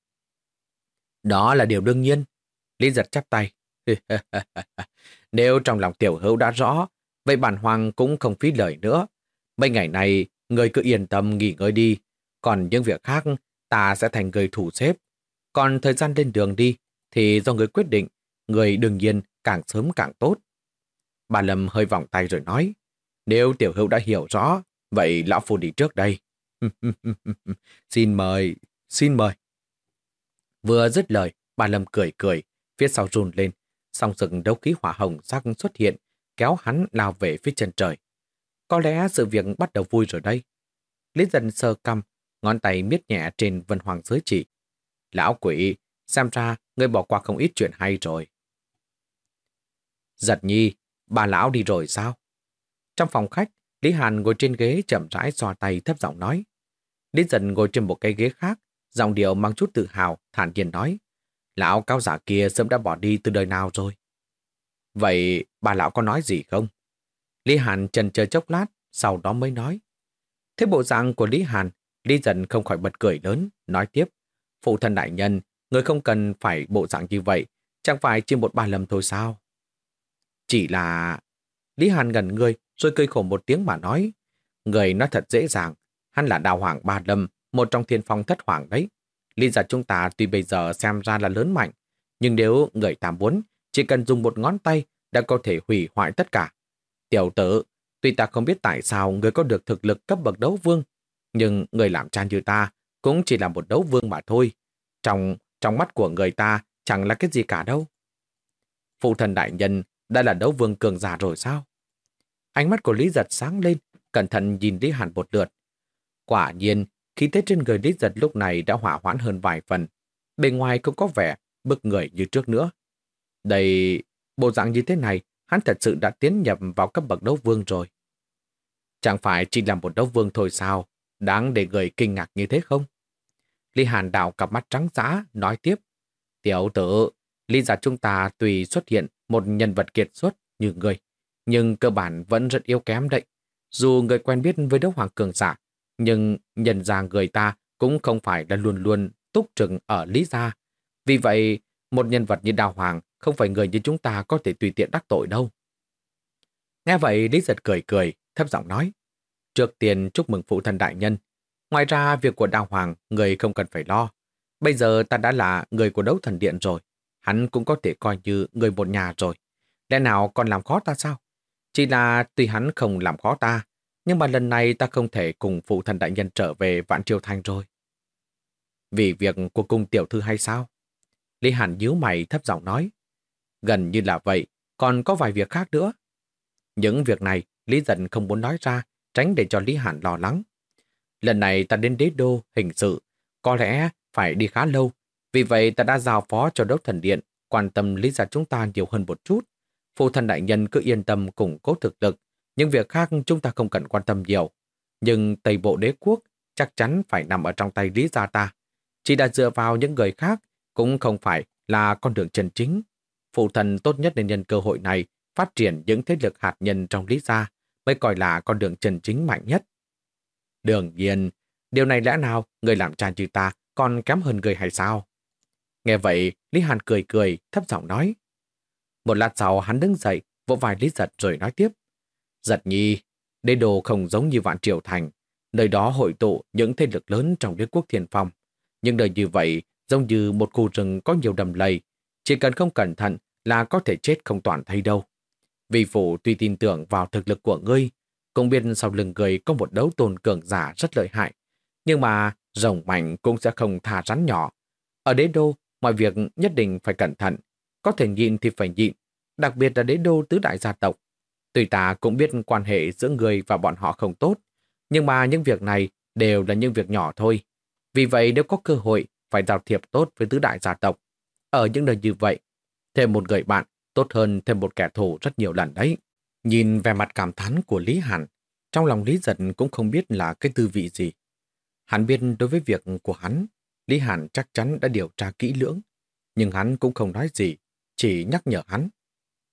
Speaker 1: Đó là điều đương nhiên. Lý giật chắp tay. Nếu trong lòng tiểu hữu đã rõ, vậy bản hoàng cũng không phí lời nữa. Mấy ngày này, người cứ yên tâm nghỉ ngơi đi. Còn những việc khác, ta sẽ thành người thủ xếp. Còn thời gian lên đường đi, thì do người quyết định, người đương nhiên càng sớm càng tốt. Bà Lâm hơi vòng tay rồi nói, nếu tiểu hữu đã hiểu rõ, vậy lão phu đi trước đây. xin mời, xin mời. Vừa dứt lời, bà Lâm cười cười, phía sau run lên, song sừng đấu khí hỏa hồng sắc xuất hiện, kéo hắn lao về phía chân trời. Có lẽ sự việc bắt đầu vui rồi đây. Lý dân sơ căm, ngón tay miết nhẹ trên vân hoàng giới chỉ. Lão quỷ, xem ra người bỏ qua không ít chuyện hay rồi. Giật nhi, bà lão đi rồi sao? Trong phòng khách, Lý Hàn ngồi trên ghế chậm rãi xoa tay thấp giọng nói. Lý dân ngồi trên một cái ghế khác, giọng điệu mang chút tự hào, thản nhiên nói. Lão cao giả kia sớm đã bỏ đi từ đời nào rồi. Vậy bà lão có nói gì không? Lý Hàn trần chờ chốc lát, sau đó mới nói. Thế bộ dạng của Lý Hàn, Lý dần không khỏi bật cười lớn, nói tiếp. Phụ thân đại nhân, người không cần phải bộ dạng như vậy, chẳng phải chỉ một ba lầm thôi sao? Chỉ là... Lý Hàn ngẩn người, rồi cười khổ một tiếng mà nói. Người nói thật dễ dàng, hắn là đào hoàng ba lâm, một trong thiên phong thất hoàng đấy. Lý giả chúng ta tuy bây giờ xem ra là lớn mạnh, nhưng nếu người ta muốn, chỉ cần dùng một ngón tay đã có thể hủy hoại tất cả. Tiểu tử, tuy ta không biết tại sao người có được thực lực cấp bậc đấu vương, nhưng người làm cha như ta cũng chỉ là một đấu vương mà thôi. Trong trong mắt của người ta chẳng là cái gì cả đâu. Phụ thần đại nhân đã là đấu vương cường giả rồi sao? Ánh mắt của Lý Giật sáng lên, cẩn thận nhìn Lý Hàn một lượt. Quả nhiên, khí thế trên người Lý Giật lúc này đã hỏa hoãn hơn vài phần. bề ngoài không có vẻ bức người như trước nữa. Đây, bộ dạng như thế này, hắn thật sự đã tiến nhập vào cấp bậc đấu vương rồi. Chẳng phải chỉ là một đấu vương thôi sao, đáng để người kinh ngạc như thế không? Lý Hàn đào cặp mắt trắng giã, nói tiếp. Tiểu tử, Lý Giật chúng ta tùy xuất hiện một nhân vật kiệt xuất như người, nhưng cơ bản vẫn rất yếu kém đấy. Dù người quen biết với đấu hoàng cường giả, nhưng nhận ra người ta cũng không phải là luôn luôn túc trừng ở Lý Gia. Vì vậy, một nhân vật như Đào Hoàng không phải người như chúng ta có thể tùy tiện đắc tội đâu. Nghe vậy, Lý Giật cười cười, thấp giọng nói. Trước tiên chúc mừng phụ thân đại nhân. Ngoài ra, việc của Đào Hoàng, người không cần phải lo. Bây giờ ta đã là người của đấu thần điện rồi. Hắn cũng có thể coi như người một nhà rồi. Lẽ nào còn làm khó ta sao? Chỉ là tuy hắn không làm khó ta, nhưng mà lần này ta không thể cùng phụ thần đại nhân trở về Vạn Triều Thành rồi. Vì việc của cung tiểu thư hay sao? Lý Hàn nhíu mày thấp giọng nói. Gần như là vậy, còn có vài việc khác nữa. Những việc này, Lý Dân không muốn nói ra, tránh để cho Lý Hàn lo lắng. Lần này ta đến đế đô hình sự, có lẽ phải đi khá lâu. Vì vậy ta đã giao phó cho đốc thần điện quan tâm lý gia chúng ta nhiều hơn một chút. Phụ thần đại nhân cứ yên tâm củng cố thực lực, những việc khác chúng ta không cần quan tâm nhiều. Nhưng Tây Bộ đế quốc chắc chắn phải nằm ở trong tay lý gia ta. Chỉ đã dựa vào những người khác cũng không phải là con đường chân chính. Phụ thần tốt nhất nên nhân cơ hội này phát triển những thế lực hạt nhân trong lý gia mới coi là con đường chân chính mạnh nhất. Đương nhiên, điều này lẽ nào người làm cha như ta còn kém hơn người hay sao? Nghe vậy, Lý Hàn cười cười, thấp giọng nói. Một lát sau hắn đứng dậy, vỗ vai Lý Giật rồi nói tiếp. Giật nhi, đế đồ không giống như vạn triều thành. Nơi đó hội tụ những thế lực lớn trong đế quốc thiên phong. Nhưng đời như vậy, giống như một khu rừng có nhiều đầm lầy. Chỉ cần không cẩn thận là có thể chết không toàn thay đâu. Vì phụ tuy tin tưởng vào thực lực của ngươi, cũng biết sau lưng người có một đấu tôn cường giả rất lợi hại. Nhưng mà rồng mạnh cũng sẽ không thả rắn nhỏ. Ở đế đô, mọi việc nhất định phải cẩn thận. Có thể nhịn thì phải nhịn, đặc biệt là đế đô tứ đại gia tộc. Tuy ta cũng biết quan hệ giữa người và bọn họ không tốt, nhưng mà những việc này đều là những việc nhỏ thôi. Vì vậy nếu có cơ hội phải giao thiệp tốt với tứ đại gia tộc. Ở những nơi như vậy, thêm một người bạn tốt hơn thêm một kẻ thù rất nhiều lần đấy. Nhìn vẻ mặt cảm thán của Lý Hàn, trong lòng Lý Giật cũng không biết là cái tư vị gì. Hắn biết đối với việc của hắn, Lý Hàn chắc chắn đã điều tra kỹ lưỡng, nhưng hắn cũng không nói gì, chỉ nhắc nhở hắn.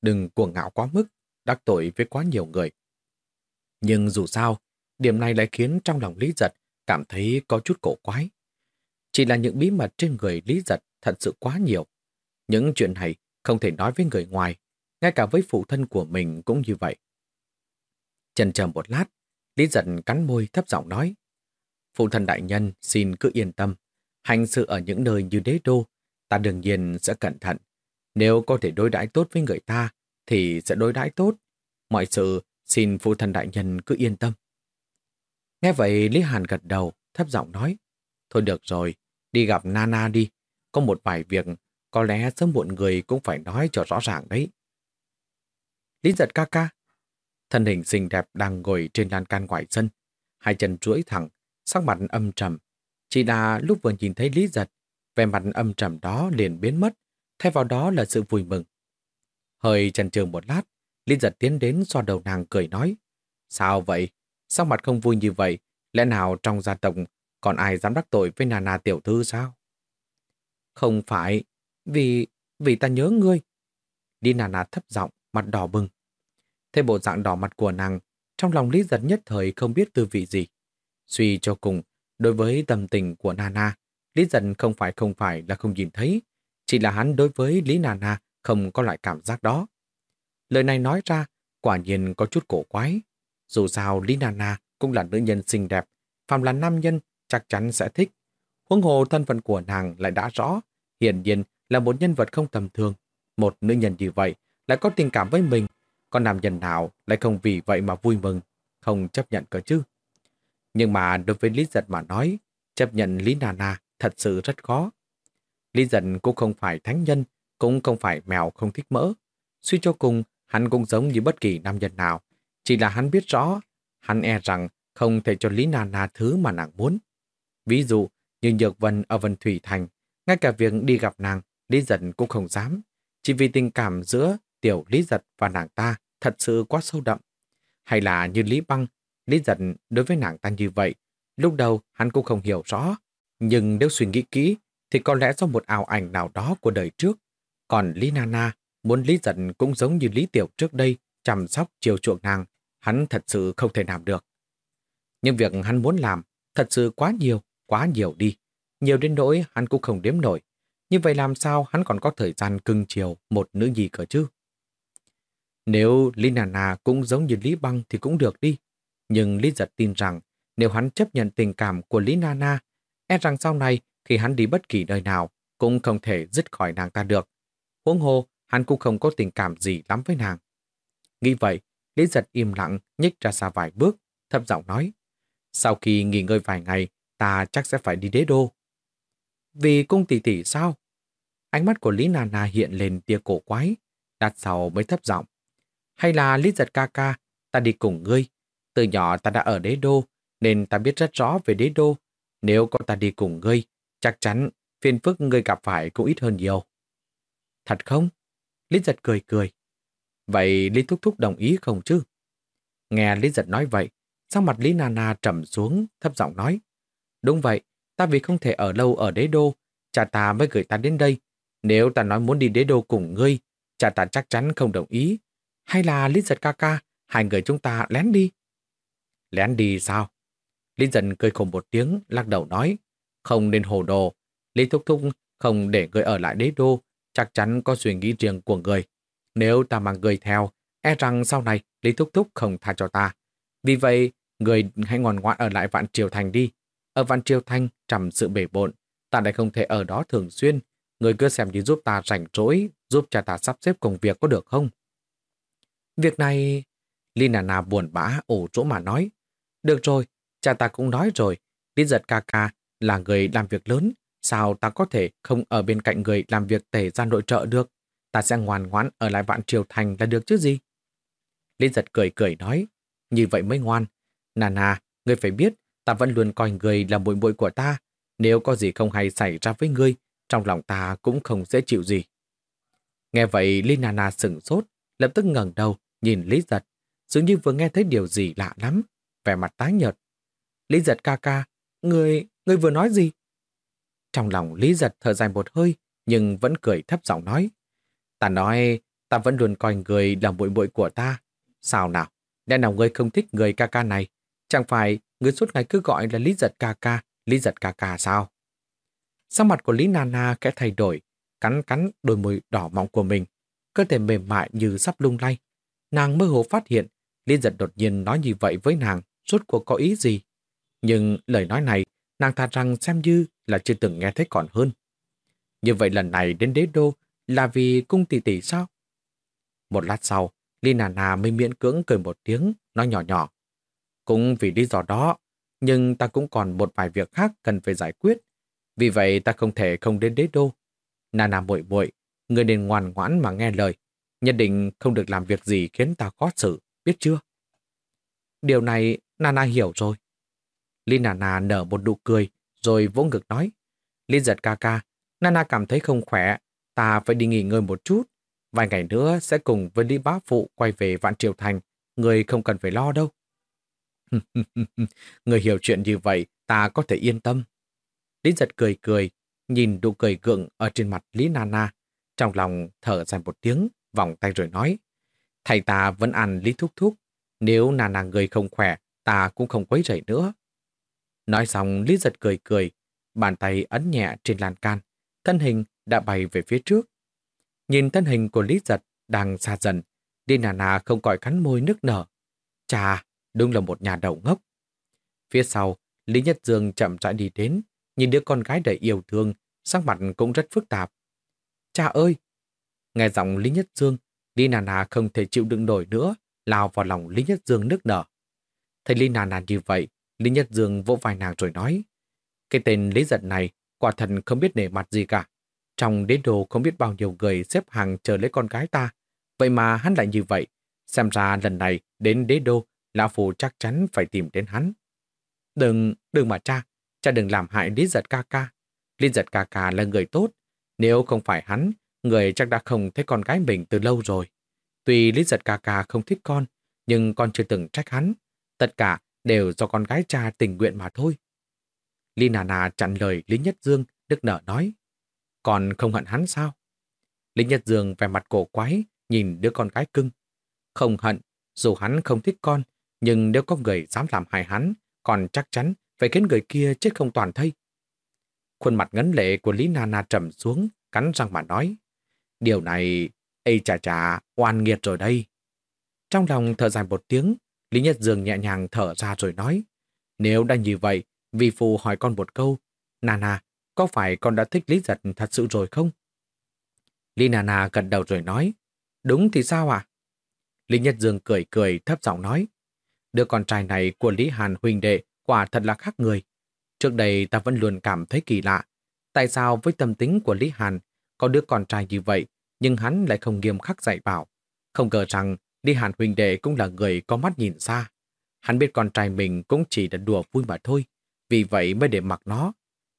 Speaker 1: Đừng cuồng ngạo quá mức, đắc tội với quá nhiều người. Nhưng dù sao, điểm này lại khiến trong lòng Lý Giật cảm thấy có chút cổ quái. Chỉ là những bí mật trên người Lý Giật thật sự quá nhiều. Những chuyện này không thể nói với người ngoài, ngay cả với phụ thân của mình cũng như vậy. Chần chờ một lát, Lý Giật cắn môi thấp giọng nói. Phụ thân đại nhân xin cứ yên tâm, hành sự ở những nơi như đế đô, ta đương nhiên sẽ cẩn thận. Nếu có thể đối đãi tốt với người ta, thì sẽ đối đãi tốt. Mọi sự xin phụ thân đại nhân cứ yên tâm. Nghe vậy Lý Hàn gật đầu, thấp giọng nói. Thôi được rồi, đi gặp Nana đi. Có một vài việc, có lẽ sớm muộn người cũng phải nói cho rõ ràng đấy. Lý giật ca ca. Thân hình xinh đẹp đang ngồi trên lan can ngoài sân. Hai chân chuỗi thẳng, sắc mặt âm trầm. Chỉ là lúc vừa nhìn thấy Lý giật, vẻ mặt âm trầm đó liền biến mất, thay vào đó là sự vui mừng. Hơi chần chừ một lát, Lý giật tiến đến xoa đầu nàng cười nói. Sao vậy? Sao mặt không vui như vậy? Lẽ nào trong gia tộc còn ai dám đắc tội với Nana tiểu thư sao? Không phải, vì vì ta nhớ ngươi. Đi Nana thấp giọng, mặt đỏ bừng. Thế bộ dạng đỏ mặt của nàng, trong lòng Lý giật nhất thời không biết tư vị gì. Suy cho cùng, đối với tâm tình của Nana, Lý giật không phải không phải là không nhìn thấy, chỉ là hắn đối với Lý Nana không có loại cảm giác đó. Lời này nói ra, quả nhiên có chút cổ quái. Dù sao Lý Nana cũng là nữ nhân xinh đẹp, phàm là nam nhân chắc chắn sẽ thích. Huống hồ thân phận của nàng lại đã rõ, hiển nhiên là một nhân vật không tầm thường. Một nữ nhân như vậy lại có tình cảm với mình, còn nam nhân nào lại không vì vậy mà vui mừng, không chấp nhận cơ chứ. Nhưng mà đối với Lý Giật mà nói, chấp nhận Lý Nana thật sự rất khó. Lý Giật cũng không phải thánh nhân, cũng không phải mèo không thích mỡ. Suy cho cùng, hắn cũng giống như bất kỳ nam nhân nào. Chỉ là hắn biết rõ, hắn e rằng không thể cho Lý Nana thứ mà nàng muốn. Ví dụ như Nhược Vân ở Vân Thủy Thành, ngay cả việc đi gặp nàng, Lý Giật cũng không dám. Chỉ vì tình cảm giữa tiểu Lý Giật và nàng ta thật sự quá sâu đậm. Hay là như Lý Băng, Lý Giật đối với nàng ta như vậy, lúc đầu hắn cũng không hiểu rõ. Nhưng nếu suy nghĩ kỹ, thì có lẽ do một ảo ảnh nào đó của đời trước. Còn Lý Nana muốn Lý Giật cũng giống như Lý Tiểu trước đây, chăm sóc chiều chuộng nàng, hắn thật sự không thể làm được. Nhưng việc hắn muốn làm thật sự quá nhiều, quá nhiều đi. Nhiều đến nỗi hắn cũng không đếm nổi. Như vậy làm sao hắn còn có thời gian cưng chiều một nữ gì cơ chứ? Nếu Lý Nana cũng giống như Lý Băng thì cũng được đi. Nhưng Lý Giật tin rằng nếu hắn chấp nhận tình cảm của Lý Nana, e rằng sau này khi hắn đi bất kỳ nơi nào cũng không thể dứt khỏi nàng ta được. Huống hồ, hắn cũng không có tình cảm gì lắm với nàng. Nghĩ vậy, Lý Giật im lặng nhích ra xa vài bước, thấp giọng nói. Sau khi nghỉ ngơi vài ngày, ta chắc sẽ phải đi đế đô. Vì cung tỷ tỷ sao? Ánh mắt của Lý Nana hiện lên tia cổ quái, đặt sau mới thấp giọng. Hay là Lý giật ca ca, ta đi cùng ngươi. Từ nhỏ ta đã ở đế đô, nên ta biết rất rõ về đế đô. Nếu có ta đi cùng ngươi, chắc chắn phiền phức ngươi gặp phải cũng ít hơn nhiều. Thật không? Lý giật cười cười. Vậy Lý Thúc Thúc đồng ý không chứ? Nghe Lý giật nói vậy, sắc mặt Lý Nana trầm xuống, thấp giọng nói. Đúng vậy, ta vì không thể ở lâu ở đế đô, cha ta mới gửi ta đến đây. Nếu ta nói muốn đi đế đô cùng ngươi, cha ta chắc chắn không đồng ý. Hay là Lý giật ca ca, hai người chúng ta lén đi. Lén đi sao? Lý giật cười khổ một tiếng, lắc đầu nói. Không nên hồ đồ. Lý Thúc Thúc không để người ở lại đế đô, chắc chắn có suy nghĩ riêng của người. Nếu ta mang người theo, e rằng sau này Lý Thúc Thúc không tha cho ta. Vì vậy, Người hãy ngoan ngoãn ở lại Vạn Triều Thành đi. Ở Vạn Triều Thành trầm sự bể bộn, ta lại không thể ở đó thường xuyên. Người cứ xem như giúp ta rảnh rỗi, giúp cha ta sắp xếp công việc có được không? Việc này... Lina Na buồn bã ổ chỗ mà nói. Được rồi, cha ta cũng nói rồi. Lý giật ca ca là người làm việc lớn. Sao ta có thể không ở bên cạnh người làm việc tể ra nội trợ được? Ta sẽ ngoan ngoãn ở lại Vạn Triều Thành là được chứ gì? Lý giật cười cười nói. Như vậy mới ngoan. Nana, ngươi phải biết, ta vẫn luôn coi người là muội muội của ta. Nếu có gì không hay xảy ra với ngươi, trong lòng ta cũng không dễ chịu gì. Nghe vậy, Lý Nana sửng sốt, lập tức ngẩng đầu, nhìn Lý Giật, dường như vừa nghe thấy điều gì lạ lắm, vẻ mặt tái nhợt. Lý Giật ca ca, ngươi, ngươi vừa nói gì? Trong lòng Lý Giật thở dài một hơi, nhưng vẫn cười thấp giọng nói. Ta nói, ta vẫn luôn coi người là muội muội của ta. Sao nào? Lẽ nào ngươi không thích người ca ca này? Chẳng phải người suốt ngày cứ gọi là Lý Giật ca ca, Lý Giật ca ca sao? Sau mặt của Lý Nana kẽ thay đổi, cắn cắn đôi môi đỏ mọng của mình, cơ thể mềm mại như sắp lung lay. Nàng mơ hồ phát hiện, Lý Giật đột nhiên nói như vậy với nàng, suốt cuộc có ý gì? Nhưng lời nói này, nàng thà rằng xem như là chưa từng nghe thấy còn hơn. Như vậy lần này đến đế đô là vì cung tỷ tỷ sao? Một lát sau, Lina nà mới miễn cưỡng cười một tiếng, nói nhỏ nhỏ. Cũng vì lý do đó, nhưng ta cũng còn một vài việc khác cần phải giải quyết. Vì vậy ta không thể không đến đế đô. Nana muội muội, người nên ngoan ngoãn mà nghe lời. Nhất định không được làm việc gì khiến ta khó xử, biết chưa? Điều này Nana hiểu rồi. Lina nà nở một nụ cười, rồi vỗ ngực nói. Liên giật ca ca, Nana cảm thấy không khỏe, ta phải đi nghỉ ngơi một chút. Vài ngày nữa sẽ cùng với Lý Bá Phụ quay về Vạn Triều Thành, người không cần phải lo đâu. người hiểu chuyện như vậy, ta có thể yên tâm. Lý giật cười cười, nhìn nụ cười gượng ở trên mặt Lý Nana, trong lòng thở dài một tiếng, vòng tay rồi nói. Thầy ta vẫn ăn Lý Thúc Thúc, nếu Nana người không khỏe, ta cũng không quấy rầy nữa. Nói xong, Lý giật cười cười, bàn tay ấn nhẹ trên lan can, thân hình đã bay về phía trước. Nhìn thân hình của Lý giật đang xa dần, Đi nà nà không còi cắn môi nước nở. Chà, đúng là một nhà đậu ngốc. Phía sau, Lý Nhất Dương chậm rãi đi đến, nhìn đứa con gái đầy yêu thương, sắc mặt cũng rất phức tạp. Cha ơi! Nghe giọng Lý Nhất Dương, Lý nà không thể chịu đựng nổi nữa, lao vào lòng Lý Nhất Dương nước nở. Thấy Lý nà như vậy, Lý Nhất Dương vỗ vai nàng rồi nói, cái tên Lý Giật này quả thật không biết nể mặt gì cả. Trong đế đồ không biết bao nhiêu người xếp hàng chờ lấy con gái ta. Vậy mà hắn lại như vậy. Xem ra lần này đến đế đô, Lão Phù chắc chắn phải tìm đến hắn. Đừng, đừng mà cha. Cha đừng làm hại Lý Giật ca ca. Lý Giật ca ca là người tốt. Nếu không phải hắn, người chắc đã không thấy con gái mình từ lâu rồi. Tuy Lý Giật ca ca không thích con, nhưng con chưa từng trách hắn. Tất cả đều do con gái cha tình nguyện mà thôi. Lý Nà chặn lời Lý Nhất Dương, đức nở nói. Còn không hận hắn sao? Lý Nhất Dương vẻ mặt cổ quái, nhìn đứa con gái cưng. Không hận, dù hắn không thích con, nhưng nếu có người dám làm hại hắn, còn chắc chắn phải khiến người kia chết không toàn thây. Khuôn mặt ngấn lệ của Lý Nana trầm xuống, cắn răng mà nói. Điều này, ây chà chà, oan nghiệt rồi đây. Trong lòng thở dài một tiếng, Lý Nhất Dương nhẹ nhàng thở ra rồi nói. Nếu đã như vậy, vi phụ hỏi con một câu. Nana, có phải con đã thích Lý Giật thật sự rồi không? Lý Nana gật đầu rồi nói. Đúng thì sao ạ? À? Lý Nhất Dương cười cười thấp giọng nói. Đứa con trai này của Lý Hàn huynh đệ quả thật là khác người. Trước đây ta vẫn luôn cảm thấy kỳ lạ. Tại sao với tâm tính của Lý Hàn có đứa con trai như vậy nhưng hắn lại không nghiêm khắc dạy bảo. Không ngờ rằng đi Hàn huynh đệ cũng là người có mắt nhìn xa. Hắn biết con trai mình cũng chỉ là đùa vui mà thôi. Vì vậy mới để mặc nó.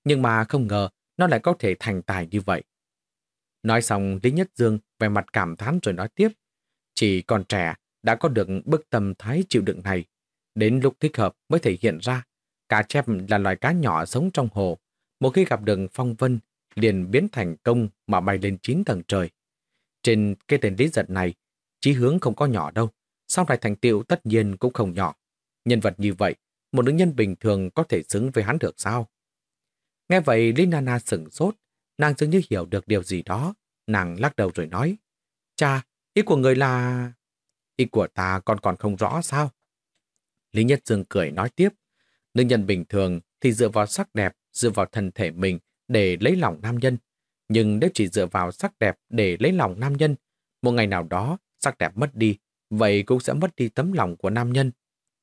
Speaker 1: Nhưng mà không ngờ nó lại có thể thành tài như vậy. Nói xong Lý Nhất Dương về mặt cảm thán rồi nói tiếp. Chỉ còn trẻ đã có được bức tâm thái chịu đựng này. Đến lúc thích hợp mới thể hiện ra. Cá chép là loài cá nhỏ sống trong hồ. Một khi gặp được phong vân, liền biến thành công mà bay lên chín tầng trời. Trên cái tên lý giật này, chí hướng không có nhỏ đâu. Sau này thành tựu tất nhiên cũng không nhỏ. Nhân vật như vậy, một nữ nhân bình thường có thể xứng với hắn được sao? Nghe vậy, Lý Nana sửng sốt. Nàng dường như hiểu được điều gì đó. Nàng lắc đầu rồi nói. Cha, ý của người là... Ý của ta còn còn không rõ sao? Lý Nhất Dương cười nói tiếp. Nữ nhân bình thường thì dựa vào sắc đẹp, dựa vào thân thể mình để lấy lòng nam nhân. Nhưng nếu chỉ dựa vào sắc đẹp để lấy lòng nam nhân, một ngày nào đó sắc đẹp mất đi, vậy cũng sẽ mất đi tấm lòng của nam nhân.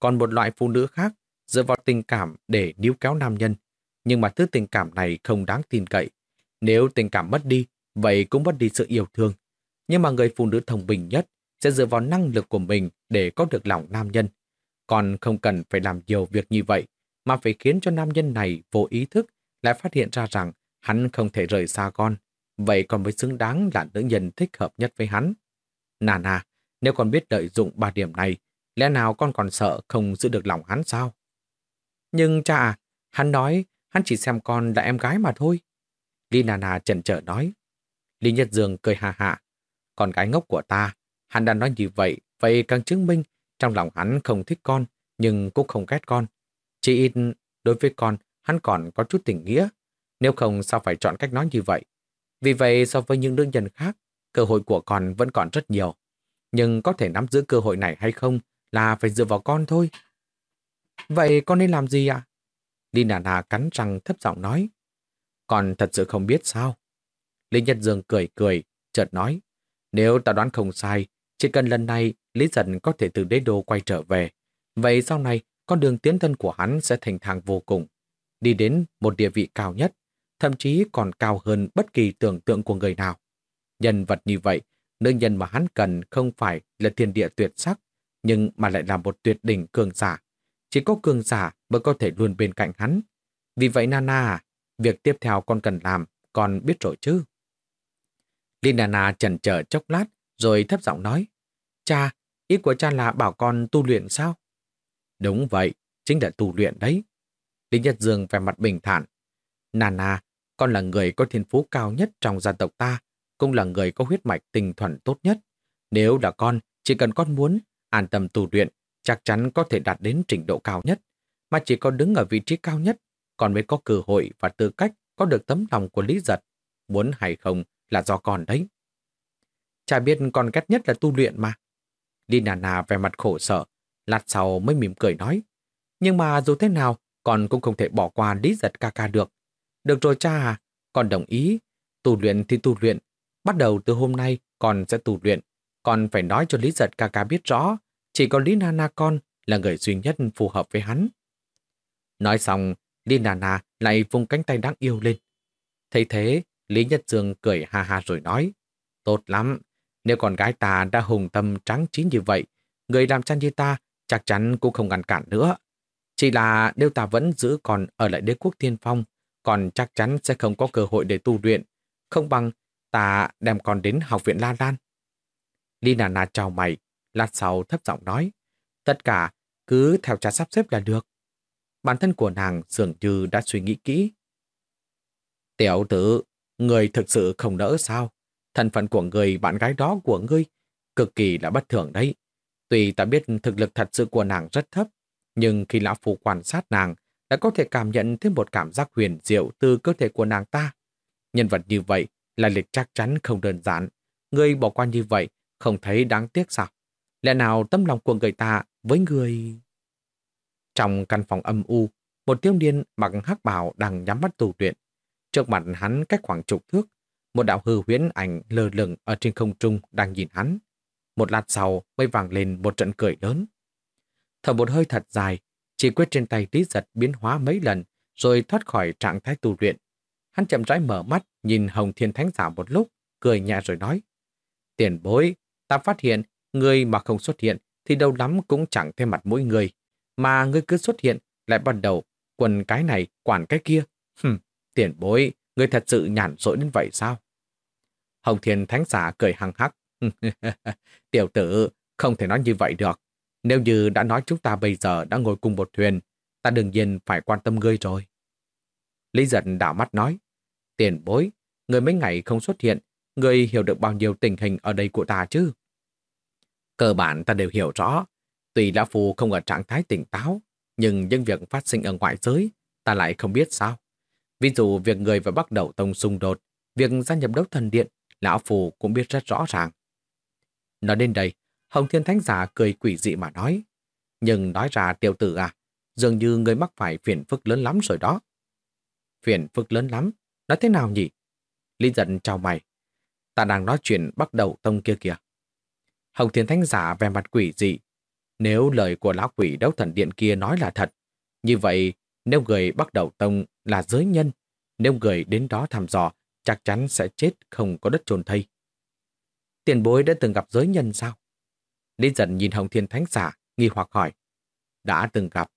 Speaker 1: Còn một loại phụ nữ khác dựa vào tình cảm để níu kéo nam nhân. Nhưng mà thứ tình cảm này không đáng tin cậy. Nếu tình cảm mất đi, vậy cũng mất đi sự yêu thương. Nhưng mà người phụ nữ thông minh nhất sẽ dựa vào năng lực của mình để có được lòng nam nhân. Còn không cần phải làm nhiều việc như vậy, mà phải khiến cho nam nhân này vô ý thức lại phát hiện ra rằng hắn không thể rời xa con. Vậy còn mới xứng đáng là nữ nhân thích hợp nhất với hắn. Nà nà, nếu con biết lợi dụng ba điểm này, lẽ nào con còn sợ không giữ được lòng hắn sao? Nhưng cha à, hắn nói hắn chỉ xem con là em gái mà thôi. Lý nà chần trở nói. Lý Nhật Dương cười hà hạ. Con gái ngốc của ta, hắn đã nói như vậy, vậy càng chứng minh trong lòng hắn không thích con, nhưng cũng không ghét con. Chỉ ít, đối với con, hắn còn có chút tình nghĩa. Nếu không sao phải chọn cách nói như vậy. Vì vậy so với những đương nhân khác, cơ hội của con vẫn còn rất nhiều. Nhưng có thể nắm giữ cơ hội này hay không là phải dựa vào con thôi. Vậy con nên làm gì ạ? À? Lina Nà cắn răng thấp giọng nói. Con thật sự không biết sao. Lý Nhân Dương cười cười, chợt nói. Nếu ta đoán không sai, chỉ cần lần này Lý Dân có thể từ đế đô quay trở về. Vậy sau này, con đường tiến thân của hắn sẽ thành thang vô cùng. Đi đến một địa vị cao nhất, thậm chí còn cao hơn bất kỳ tưởng tượng của người nào. Nhân vật như vậy, nữ nhân mà hắn cần không phải là thiên địa tuyệt sắc, nhưng mà lại là một tuyệt đỉnh cường giả. Chỉ có cường giả mới có thể luôn bên cạnh hắn. Vì vậy Nana à, việc tiếp theo con cần làm, con biết rồi chứ. Linh Nana chần chờ chốc lát rồi thấp giọng nói, cha, ý của cha là bảo con tu luyện sao? Đúng vậy, chính là tu luyện đấy. Lý Nhật Dương vẻ mặt bình thản. Nana, con là người có thiên phú cao nhất trong gia tộc ta, cũng là người có huyết mạch tình thuần tốt nhất. Nếu là con, chỉ cần con muốn, an tâm tu luyện, chắc chắn có thể đạt đến trình độ cao nhất. Mà chỉ có đứng ở vị trí cao nhất, con mới có cơ hội và tư cách có được tấm lòng của Lý Giật. Muốn hay không là do con đấy. Cha biết con ghét nhất là tu luyện mà. đi nà nà vẻ mặt khổ sở, lát sau mới mỉm cười nói. Nhưng mà dù thế nào, con cũng không thể bỏ qua Lý Giật ca ca được. Được rồi cha à, con đồng ý. Tu luyện thì tu luyện. Bắt đầu từ hôm nay, con sẽ tu luyện. Con phải nói cho Lý Giật ca ca biết rõ, chỉ có Lý Nana con là người duy nhất phù hợp với hắn. Nói xong, Lý Nana lại vung cánh tay đáng yêu lên. Thấy thế, Lý Nhất Dương cười ha ha rồi nói, tốt lắm, nếu con gái ta đã hùng tâm trắng chín như vậy, người làm chăn như ta chắc chắn cũng không ngăn cản nữa. Chỉ là nếu ta vẫn giữ còn ở lại đế quốc thiên phong, còn chắc chắn sẽ không có cơ hội để tu luyện. Không bằng ta đem con đến học viện La Lan. Lina Na chào mày, lát sau thấp giọng nói. Tất cả cứ theo cha sắp xếp là được. Bản thân của nàng dường như đã suy nghĩ kỹ. Tiểu tử, người thực sự không nỡ sao? Thân phận của người bạn gái đó của ngươi cực kỳ là bất thường đấy. Tuy ta biết thực lực thật sự của nàng rất thấp, nhưng khi lão phu quan sát nàng, đã có thể cảm nhận thêm một cảm giác huyền diệu từ cơ thể của nàng ta. Nhân vật như vậy là lịch chắc chắn không đơn giản. Người bỏ qua như vậy không thấy đáng tiếc sao? Lẽ nào tâm lòng của người ta với người... Trong căn phòng âm u, một thiếu niên mặc hắc bào đang nhắm mắt tù luyện. Trước mặt hắn cách khoảng chục thước, một đạo hư huyễn ảnh lơ lửng ở trên không trung đang nhìn hắn. Một lát sau mới vang lên một trận cười lớn. Thở một hơi thật dài, chỉ quyết trên tay Lý Giật biến hóa mấy lần rồi thoát khỏi trạng thái tu luyện. Hắn chậm rãi mở mắt nhìn Hồng Thiên Thánh Giả một lúc, cười nhẹ rồi nói. Tiền bối, ta phát hiện người mà không xuất hiện thì đâu lắm cũng chẳng thêm mặt mỗi người. Mà người cứ xuất hiện lại bắt đầu quần cái này quản cái kia. Hừm, tiền bối, người thật sự nhản rỗi đến vậy sao? Hồng Thiên Thánh Giả cười hăng hắc. Tiểu tử, không thể nói như vậy được. Nếu như đã nói chúng ta bây giờ đã ngồi cùng một thuyền, ta đương nhiên phải quan tâm ngươi rồi. Lý giật đảo mắt nói, tiền bối, người mấy ngày không xuất hiện, người hiểu được bao nhiêu tình hình ở đây của ta chứ? Cơ bản ta đều hiểu rõ, tuy Lão Phu không ở trạng thái tỉnh táo, nhưng những việc phát sinh ở ngoại giới, ta lại không biết sao. Ví dụ việc người và bắt đầu tông xung đột, việc gia nhập đấu thần điện, Lão Phu cũng biết rất rõ ràng. Nói đến đây, Hồng Thiên Thánh Giả cười quỷ dị mà nói. Nhưng nói ra tiểu tử à, dường như người mắc phải phiền phức lớn lắm rồi đó. Phiền phức lớn lắm? Nói thế nào nhỉ? Lý giận chào mày. Ta đang nói chuyện bắt đầu tông kia kìa. Hồng Thiên Thánh Giả về mặt quỷ dị. Nếu lời của lão quỷ đấu thần điện kia nói là thật, như vậy nếu người bắt đầu tông là giới nhân, nếu người đến đó thăm dò, chắc chắn sẽ chết không có đất trồn thây. Tiền bối đã từng gặp giới nhân sao? Lý giận nhìn Hồng Thiên Thánh Giả, nghi hoặc hỏi. Đã từng gặp.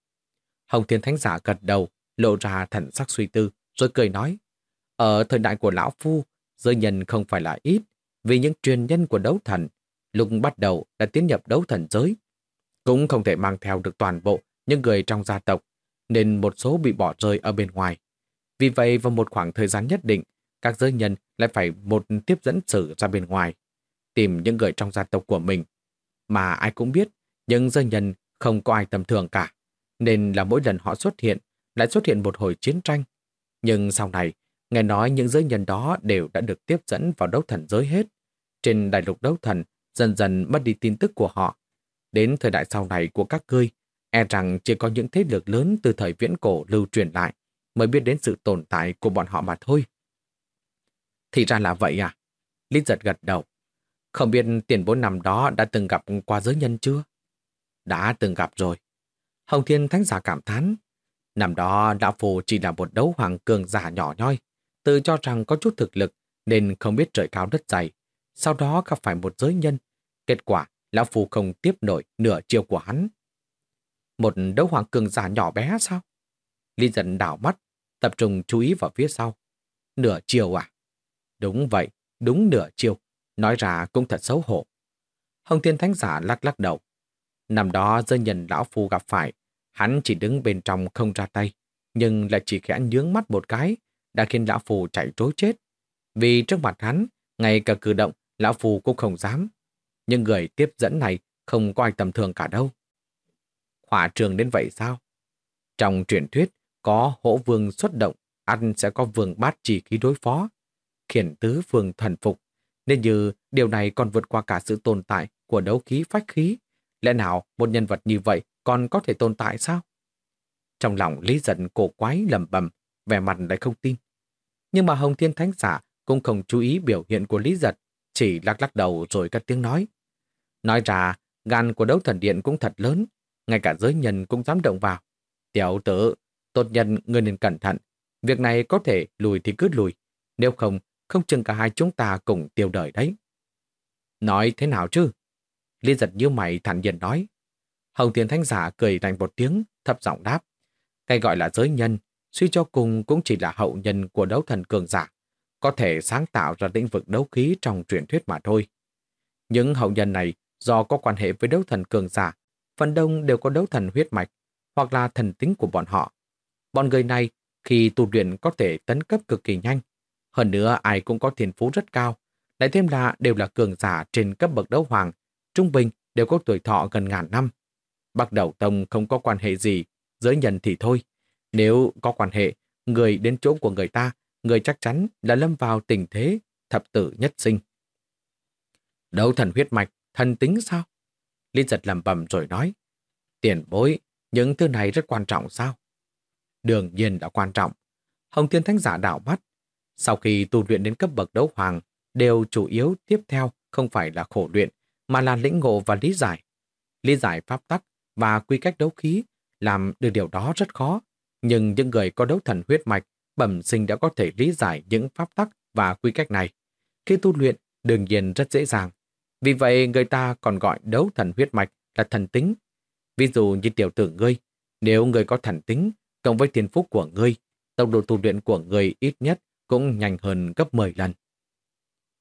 Speaker 1: Hồng Thiên Thánh Giả gật đầu, lộ ra thần sắc suy tư, rồi cười nói. Ở thời đại của Lão Phu, giới nhân không phải là ít, vì những truyền nhân của đấu thần, lúc bắt đầu đã tiến nhập đấu thần giới. Cũng không thể mang theo được toàn bộ những người trong gia tộc, nên một số bị bỏ rơi ở bên ngoài. Vì vậy, vào một khoảng thời gian nhất định, các giới nhân lại phải một tiếp dẫn sử ra bên ngoài, tìm những người trong gia tộc của mình mà ai cũng biết, nhưng giới nhân không có ai tầm thường cả, nên là mỗi lần họ xuất hiện, lại xuất hiện một hồi chiến tranh. Nhưng sau này, nghe nói những giới nhân đó đều đã được tiếp dẫn vào đấu thần giới hết. Trên đại lục đấu thần, dần dần mất đi tin tức của họ. Đến thời đại sau này của các ngươi, e rằng chỉ có những thế lực lớn từ thời viễn cổ lưu truyền lại mới biết đến sự tồn tại của bọn họ mà thôi. Thì ra là vậy à? Lý giật gật đầu. Không biết tiền bối năm đó đã từng gặp qua giới nhân chưa? Đã từng gặp rồi. Hồng Thiên Thánh Giả cảm thán. Năm đó Đạo Phù chỉ là một đấu hoàng cường giả nhỏ nhoi, tự cho rằng có chút thực lực nên không biết trời cao đất dày. Sau đó gặp phải một giới nhân. Kết quả, Lão Phù không tiếp nổi nửa chiều của hắn. Một đấu hoàng cường giả nhỏ bé sao? Lý dần đảo mắt, tập trung chú ý vào phía sau. Nửa chiều à? Đúng vậy, đúng nửa chiều. Nói ra cũng thật xấu hổ. Hồng Thiên Thánh Giả lắc lắc đầu. Năm đó giới nhân lão phu gặp phải, hắn chỉ đứng bên trong không ra tay, nhưng lại chỉ khẽ nhướng mắt một cái, đã khiến lão phù chạy trối chết. Vì trước mặt hắn, ngay cả cử động, lão phù cũng không dám. Nhưng người tiếp dẫn này không có ai tầm thường cả đâu. Hỏa trường đến vậy sao? Trong truyền thuyết, có hỗ vương xuất động, ăn sẽ có vương bát chỉ khí đối phó. Khiển tứ vương thần phục, nên như điều này còn vượt qua cả sự tồn tại của đấu khí phách khí. Lẽ nào một nhân vật như vậy còn có thể tồn tại sao? Trong lòng Lý giận cổ quái lầm bầm, vẻ mặt lại không tin. Nhưng mà Hồng Thiên Thánh Giả cũng không chú ý biểu hiện của Lý giật, chỉ lắc lắc đầu rồi cất tiếng nói. Nói ra, gan của đấu thần điện cũng thật lớn, ngay cả giới nhân cũng dám động vào. Tiểu tử, tốt nhân người nên cẩn thận. Việc này có thể lùi thì cứ lùi. Nếu không, không chừng cả hai chúng ta cùng tiêu đời đấy. Nói thế nào chứ? lý giật như mày thản nhiên nói. Hồng Thiên Thánh Giả cười thành một tiếng, thấp giọng đáp. Cái gọi là giới nhân, suy cho cùng cũng chỉ là hậu nhân của đấu thần cường giả, có thể sáng tạo ra lĩnh vực đấu khí trong truyền thuyết mà thôi. Những hậu nhân này do có quan hệ với đấu thần cường giả, phần đông đều có đấu thần huyết mạch hoặc là thần tính của bọn họ. Bọn người này khi tu luyện có thể tấn cấp cực kỳ nhanh. Hơn nữa ai cũng có thiên phú rất cao. Lại thêm là đều là cường giả trên cấp bậc đấu hoàng, trung bình đều có tuổi thọ gần ngàn năm. Bắt đầu tông không có quan hệ gì, giới nhân thì thôi. Nếu có quan hệ, người đến chỗ của người ta, người chắc chắn là lâm vào tình thế thập tử nhất sinh. Đấu thần huyết mạch, thần tính sao? Linh giật lầm bầm rồi nói. Tiền bối, những thứ này rất quan trọng sao? Đương nhiên đã quan trọng. Hồng Thiên Thánh Giả đảo mắt. Sau khi tu luyện đến cấp bậc đấu hoàng, đều chủ yếu tiếp theo không phải là khổ luyện, mà là lĩnh ngộ và lý giải. Lý giải pháp tắc và quy cách đấu khí làm được điều đó rất khó. Nhưng những người có đấu thần huyết mạch bẩm sinh đã có thể lý giải những pháp tắc và quy cách này. Khi tu luyện, đương nhiên rất dễ dàng. Vì vậy, người ta còn gọi đấu thần huyết mạch là thần tính. Ví dụ như tiểu tử ngươi, nếu người có thần tính, cộng với tiền phúc của ngươi, tốc độ tu luyện của người ít nhất cũng nhanh hơn gấp 10 lần.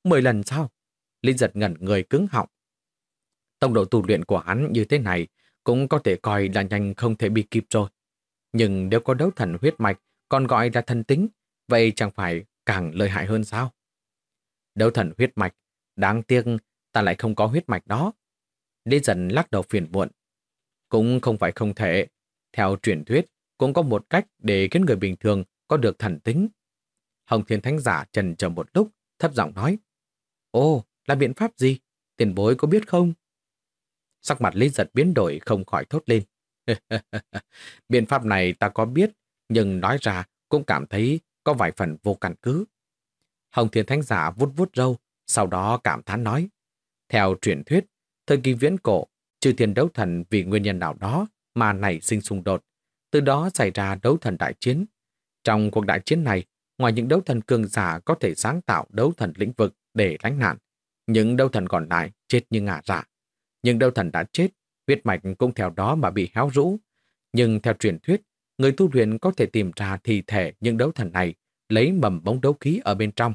Speaker 1: 10 lần sao? Linh giật ngẩn người cứng họng. Tốc độ tu luyện của hắn như thế này cũng có thể coi là nhanh không thể bị kịp rồi. Nhưng nếu có đấu thần huyết mạch còn gọi là thần tính, vậy chẳng phải càng lợi hại hơn sao? Đấu thần huyết mạch, đáng tiếc ta lại không có huyết mạch đó. Lý dần lắc đầu phiền muộn. Cũng không phải không thể. Theo truyền thuyết, cũng có một cách để khiến người bình thường có được thần tính. Hồng Thiên Thánh Giả trần chờ một lúc, thấp giọng nói. ô là biện pháp gì? Tiền bối có biết không? Sắc mặt Lý giật biến đổi không khỏi thốt lên. biện pháp này ta có biết, nhưng nói ra cũng cảm thấy có vài phần vô căn cứ. Hồng Thiên Thánh Giả vút vút râu, sau đó cảm thán nói. Theo truyền thuyết, thời kỳ viễn cổ, trừ thiên đấu thần vì nguyên nhân nào đó mà nảy sinh xung đột, từ đó xảy ra đấu thần đại chiến. Trong cuộc đại chiến này, ngoài những đấu thần cường giả có thể sáng tạo đấu thần lĩnh vực để lánh nạn, những đấu thần còn lại chết như ngả dạ. Nhưng đấu thần đã chết, huyết mạch cũng theo đó mà bị héo rũ. Nhưng theo truyền thuyết, người tu luyện có thể tìm ra thi thể những đấu thần này, lấy mầm bóng đấu khí ở bên trong.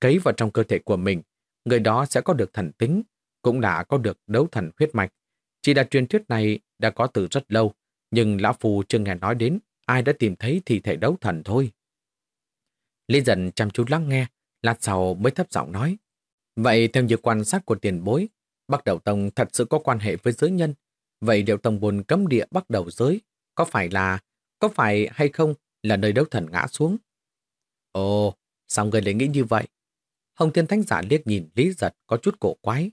Speaker 1: Cấy vào trong cơ thể của mình, người đó sẽ có được thần tính, cũng đã có được đấu thần huyết mạch. Chỉ là truyền thuyết này đã có từ rất lâu, nhưng Lão Phù chưa nghe nói đến ai đã tìm thấy thi thể đấu thần thôi. Lý dần chăm chú lắng nghe, lát sau mới thấp giọng nói. Vậy theo như quan sát của tiền bối, Bắc Đầu Tông thật sự có quan hệ với giới nhân. Vậy điều Tông buồn cấm địa Bắc Đầu giới có phải là, có phải hay không là nơi đấu thần ngã xuống? Ồ, sao người lại nghĩ như vậy? Hồng Thiên Thánh Giả liếc nhìn Lý Giật có chút cổ quái.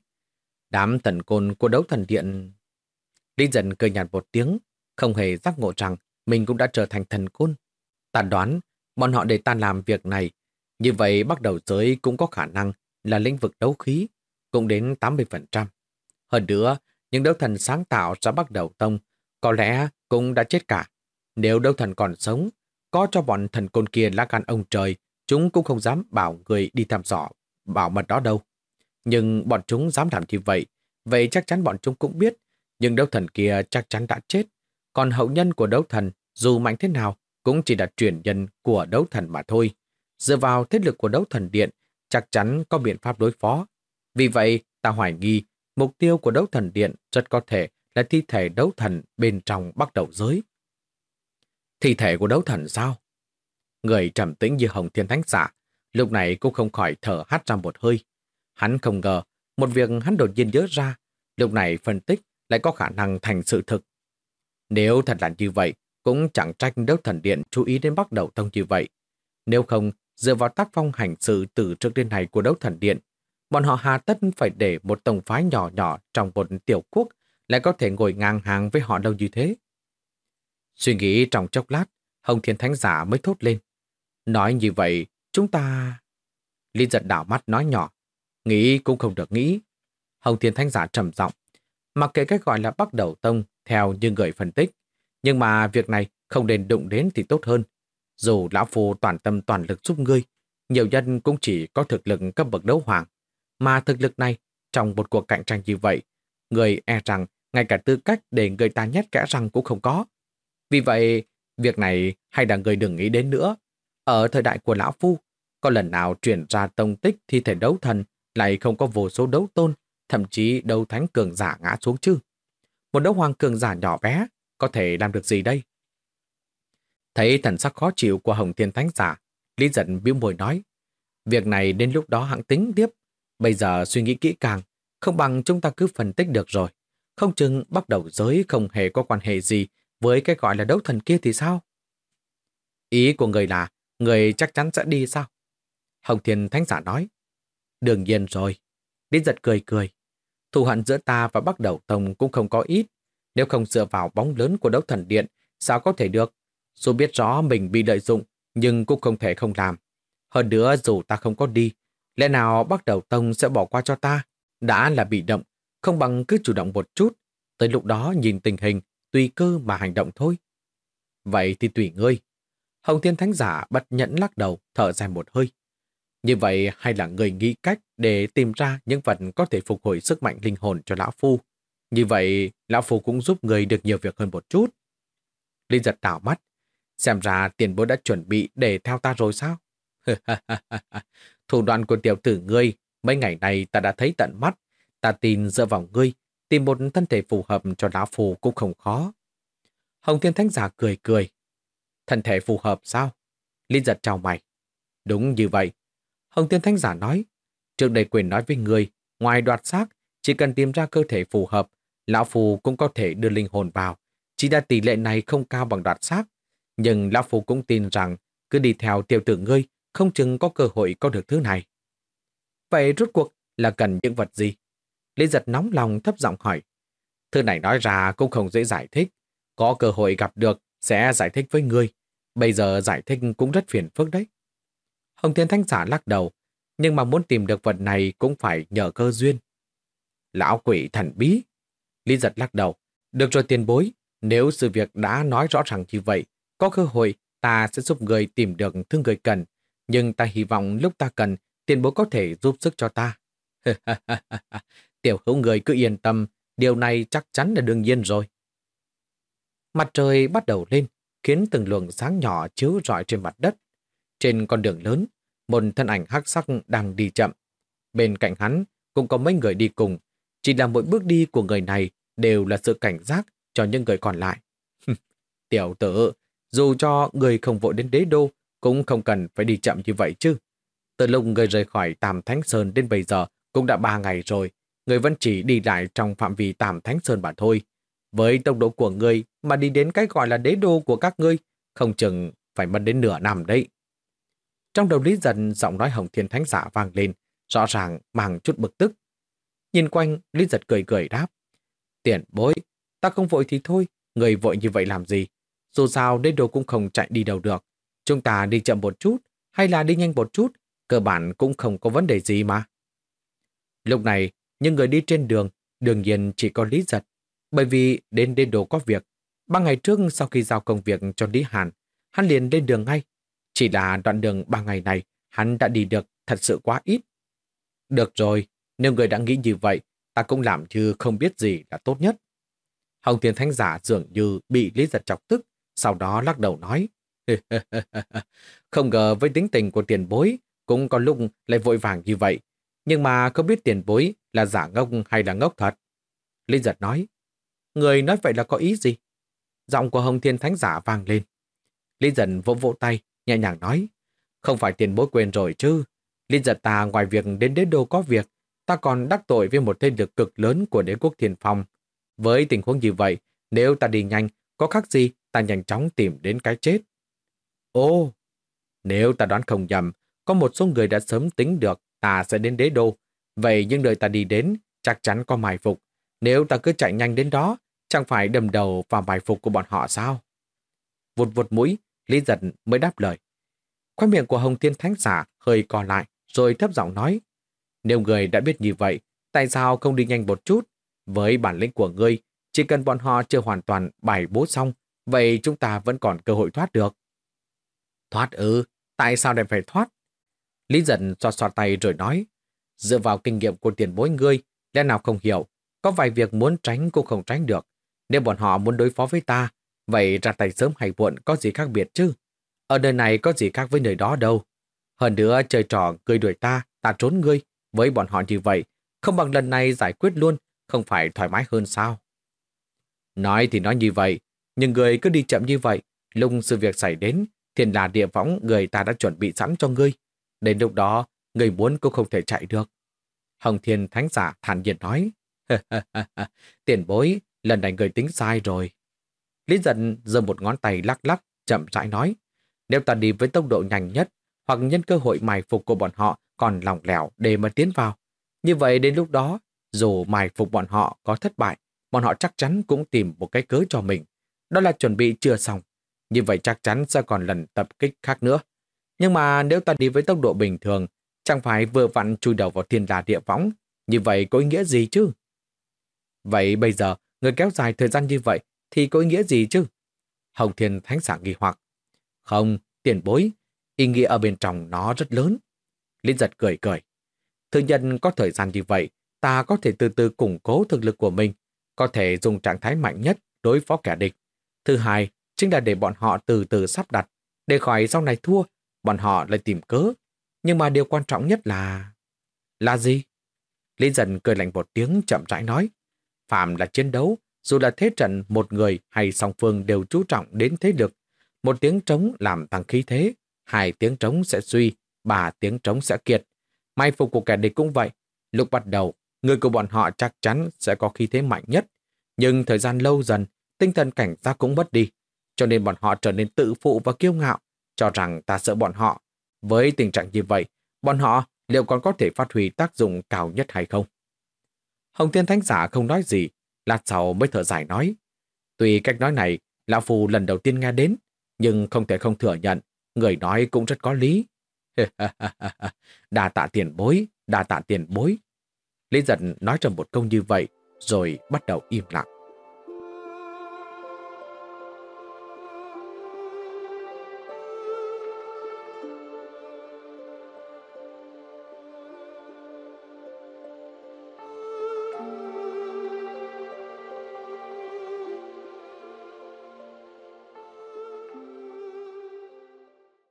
Speaker 1: Đám thần côn của đấu thần điện... Lý Giật cười nhạt một tiếng, không hề giác ngộ rằng mình cũng đã trở thành thần côn. Ta đoán, bọn họ để ta làm việc này, như vậy bắt đầu giới cũng có khả năng là lĩnh vực đấu khí, cũng đến 80%. Hơn nữa, những đấu thần sáng tạo ra bắt đầu tông có lẽ cũng đã chết cả. Nếu đấu thần còn sống, có cho bọn thần côn kia lá gan ông trời, chúng cũng không dám bảo người đi thăm dò bảo mật đó đâu. Nhưng bọn chúng dám làm như vậy, vậy chắc chắn bọn chúng cũng biết, nhưng đấu thần kia chắc chắn đã chết. Còn hậu nhân của đấu thần, dù mạnh thế nào, cũng chỉ là truyền nhân của đấu thần mà thôi. Dựa vào thế lực của đấu thần điện, chắc chắn có biện pháp đối phó. Vì vậy, Ta hoài nghi, mục tiêu của đấu thần điện rất có thể là thi thể đấu thần bên trong bắt đầu giới. Thi thể của đấu thần sao? Người trầm tĩnh như hồng thiên thánh giả, lúc này cũng không khỏi thở hắt ra một hơi. Hắn không ngờ, một việc hắn đột nhiên nhớ ra, lúc này phân tích lại có khả năng thành sự thực. Nếu thật là như vậy, cũng chẳng trách đấu thần điện chú ý đến bắt đầu tông như vậy. Nếu không, dựa vào tác phong hành sự từ trước đến nay của đấu thần điện, bọn họ hà tất phải để một tổng phái nhỏ nhỏ trong một tiểu quốc lại có thể ngồi ngang hàng với họ đâu như thế. Suy nghĩ trong chốc lát, Hồng Thiên Thánh Giả mới thốt lên. Nói như vậy, chúng ta... Linh giật đảo mắt nói nhỏ. Nghĩ cũng không được nghĩ. Hồng Thiên Thánh Giả trầm giọng Mặc kệ cách gọi là bắt đầu tông theo như người phân tích. Nhưng mà việc này không nên đụng đến thì tốt hơn. Dù Lão Phu toàn tâm toàn lực giúp ngươi, nhiều nhân cũng chỉ có thực lực cấp bậc đấu hoàng. Mà thực lực này, trong một cuộc cạnh tranh như vậy, người e rằng ngay cả tư cách để người ta nhét kẽ răng cũng không có. Vì vậy, việc này hay là người đừng nghĩ đến nữa. Ở thời đại của Lão Phu, có lần nào chuyển ra tông tích thi thể đấu thần lại không có vô số đấu tôn, thậm chí đấu thánh cường giả ngã xuống chứ. Một đấu hoàng cường giả nhỏ bé, có thể làm được gì đây? Thấy thần sắc khó chịu của Hồng Thiên Thánh giả, Lý giận biếu môi nói, việc này đến lúc đó hãng tính tiếp, bây giờ suy nghĩ kỹ càng, không bằng chúng ta cứ phân tích được rồi. Không chừng bắt đầu giới không hề có quan hệ gì với cái gọi là đấu thần kia thì sao? Ý của người là, người chắc chắn sẽ đi sao? Hồng Thiên Thánh giả nói, đương nhiên rồi. Lý giật cười cười. Thù hận giữa ta và bắt đầu tông cũng không có ít. Nếu không dựa vào bóng lớn của đấu thần điện, sao có thể được? Dù biết rõ mình bị lợi dụng, nhưng cũng không thể không làm. Hơn nữa dù ta không có đi, lẽ nào bắt đầu tông sẽ bỏ qua cho ta? Đã là bị động, không bằng cứ chủ động một chút. Tới lúc đó nhìn tình hình, tùy cơ mà hành động thôi. Vậy thì tùy ngươi. Hồng Thiên Thánh Giả bất nhẫn lắc đầu, thở dài một hơi. Như vậy hay là người nghĩ cách để tìm ra những vật có thể phục hồi sức mạnh linh hồn cho Lão Phu. Như vậy, Lão Phu cũng giúp người được nhiều việc hơn một chút. Linh giật đảo mắt, Xem ra tiền bối đã chuẩn bị để theo ta rồi sao? Thủ đoạn của tiểu tử ngươi, mấy ngày này ta đã thấy tận mắt. Ta tin dựa vào ngươi, tìm một thân thể phù hợp cho lão phù cũng không khó. Hồng Thiên Thánh Giả cười cười. Thân thể phù hợp sao? Linh giật chào mày. Đúng như vậy. Hồng Thiên Thánh Giả nói. Trước đây quyền nói với ngươi, ngoài đoạt xác, chỉ cần tìm ra cơ thể phù hợp, lão phù cũng có thể đưa linh hồn vào. Chỉ là tỷ lệ này không cao bằng đoạt xác, nhưng Lão phù cũng tin rằng cứ đi theo tiểu tử ngươi không chừng có cơ hội có được thứ này. Vậy rốt cuộc là cần những vật gì? Lý giật nóng lòng thấp giọng hỏi. Thứ này nói ra cũng không dễ giải thích. Có cơ hội gặp được sẽ giải thích với ngươi. Bây giờ giải thích cũng rất phiền phức đấy. Hồng Thiên Thánh Giả lắc đầu, nhưng mà muốn tìm được vật này cũng phải nhờ cơ duyên. Lão quỷ thần bí. Lý giật lắc đầu. Được rồi tiền bối, nếu sự việc đã nói rõ ràng như vậy, có cơ hội, ta sẽ giúp người tìm được thứ người cần, nhưng ta hy vọng lúc ta cần, tiền bối có thể giúp sức cho ta. Tiểu hữu người cứ yên tâm, điều này chắc chắn là đương nhiên rồi. Mặt trời bắt đầu lên, khiến từng luồng sáng nhỏ chiếu rọi trên mặt đất. Trên con đường lớn, một thân ảnh hắc sắc đang đi chậm. Bên cạnh hắn cũng có mấy người đi cùng, chỉ là mỗi bước đi của người này đều là sự cảnh giác cho những người còn lại. Tiểu tử, dù cho người không vội đến đế đô, cũng không cần phải đi chậm như vậy chứ. Từ lúc người rời khỏi Tam Thánh Sơn đến bây giờ cũng đã ba ngày rồi, người vẫn chỉ đi lại trong phạm vi Tam Thánh Sơn mà thôi. Với tốc độ của người mà đi đến cái gọi là đế đô của các ngươi, không chừng phải mất đến nửa năm đấy. Trong đầu Lý Dần giọng nói Hồng Thiên Thánh Giả vang lên, rõ ràng mang chút bực tức. Nhìn quanh, Lý Giật cười cười đáp. tiện bối, ta không vội thì thôi, người vội như vậy làm gì? Dù sao đế đô cũng không chạy đi đâu được. Chúng ta đi chậm một chút hay là đi nhanh một chút, cơ bản cũng không có vấn đề gì mà. Lúc này, những người đi trên đường đương nhiên chỉ có Lý Giật, bởi vì đến đêm đồ có việc. Ba ngày trước sau khi giao công việc cho Lý Hàn, hắn liền lên đường ngay. Chỉ là đoạn đường ba ngày này, hắn đã đi được thật sự quá ít. Được rồi, nếu người đã nghĩ như vậy, ta cũng làm như không biết gì là tốt nhất. Hồng Thiên Thánh Giả dường như bị Lý Giật chọc tức, sau đó lắc đầu nói, không ngờ với tính tình của tiền bối, cũng có lúc lại vội vàng như vậy. Nhưng mà không biết tiền bối là giả ngốc hay là ngốc thật. Linh giật nói, người nói vậy là có ý gì? Giọng của Hồng Thiên Thánh giả vang lên. Linh giật vỗ vỗ tay, nhẹ nhàng nói, không phải tiền bối quên rồi chứ. Linh giật ta ngoài việc đến đế đô có việc, ta còn đắc tội với một thế lực cực lớn của đế quốc thiền phong. Với tình huống như vậy, nếu ta đi nhanh, có khác gì ta nhanh chóng tìm đến cái chết. Ồ, nếu ta đoán không nhầm, có một số người đã sớm tính được ta sẽ đến đế đô. Vậy nhưng đợi ta đi đến, chắc chắn có mài phục. Nếu ta cứ chạy nhanh đến đó, chẳng phải đầm đầu vào mài phục của bọn họ sao? Vụt vụt mũi, Lý giật mới đáp lời. Khoai miệng của Hồng Thiên Thánh Giả hơi co lại, rồi thấp giọng nói. Nếu người đã biết như vậy, tại sao không đi nhanh một chút? Với bản lĩnh của ngươi, chỉ cần bọn họ chưa hoàn toàn bài bố xong, vậy chúng ta vẫn còn cơ hội thoát được. Thoát ư, tại sao lại phải thoát? Lý giận xoa xoa tay rồi nói, dựa vào kinh nghiệm của tiền bối ngươi, lẽ nào không hiểu, có vài việc muốn tránh cũng không tránh được. Nếu bọn họ muốn đối phó với ta, vậy ra tay sớm hay muộn có gì khác biệt chứ? Ở nơi này có gì khác với nơi đó đâu. Hơn nữa chơi trò cười đuổi ta, ta trốn ngươi. Với bọn họ như vậy, không bằng lần này giải quyết luôn, không phải thoải mái hơn sao? Nói thì nói như vậy, nhưng người cứ đi chậm như vậy, lúc sự việc xảy đến, thiên là địa võng người ta đã chuẩn bị sẵn cho ngươi. Đến lúc đó, người muốn cũng không thể chạy được. Hồng Thiên Thánh Giả thản nhiên nói, tiền bối, lần này người tính sai rồi. Lý giận giơ một ngón tay lắc lắc, chậm rãi nói, nếu ta đi với tốc độ nhanh nhất, hoặc nhân cơ hội mài phục của bọn họ còn lỏng lẻo để mà tiến vào. Như vậy đến lúc đó, dù mài phục bọn họ có thất bại, bọn họ chắc chắn cũng tìm một cái cớ cho mình. Đó là chuẩn bị chưa xong. Như vậy chắc chắn sẽ còn lần tập kích khác nữa. Nhưng mà nếu ta đi với tốc độ bình thường, chẳng phải vừa vặn chui đầu vào thiên đà địa võng, như vậy có ý nghĩa gì chứ? Vậy bây giờ, người kéo dài thời gian như vậy thì có ý nghĩa gì chứ? Hồng Thiên Thánh Sảng nghi hoặc. Không, tiền bối, ý nghĩa ở bên trong nó rất lớn. lý giật cười cười. Thứ nhân có thời gian như vậy, ta có thể từ từ củng cố thực lực của mình, có thể dùng trạng thái mạnh nhất đối phó kẻ địch. Thứ hai, chính là để bọn họ từ từ sắp đặt, để khỏi sau này thua, bọn họ lại tìm cớ. Nhưng mà điều quan trọng nhất là... Là gì? Lý dần cười lạnh một tiếng chậm rãi nói. Phạm là chiến đấu, dù là thế trận một người hay song phương đều chú trọng đến thế lực. Một tiếng trống làm tăng khí thế, hai tiếng trống sẽ suy, ba tiếng trống sẽ kiệt. may phục của kẻ địch cũng vậy. Lúc bắt đầu, người của bọn họ chắc chắn sẽ có khí thế mạnh nhất. Nhưng thời gian lâu dần, tinh thần cảnh giác cũng mất đi. Cho nên bọn họ trở nên tự phụ và kiêu ngạo, cho rằng ta sợ bọn họ. Với tình trạng như vậy, bọn họ liệu còn có thể phát huy tác dụng cao nhất hay không? Hồng Thiên Thánh Giả không nói gì, lát sau mới thở dài nói. Tuy cách nói này, Lão Phù lần đầu tiên nghe đến, nhưng không thể không thừa nhận, người nói cũng rất có lý. đà tạ tiền bối, đà tạ tiền bối. Lý giật nói trầm một câu như vậy, rồi bắt đầu im lặng.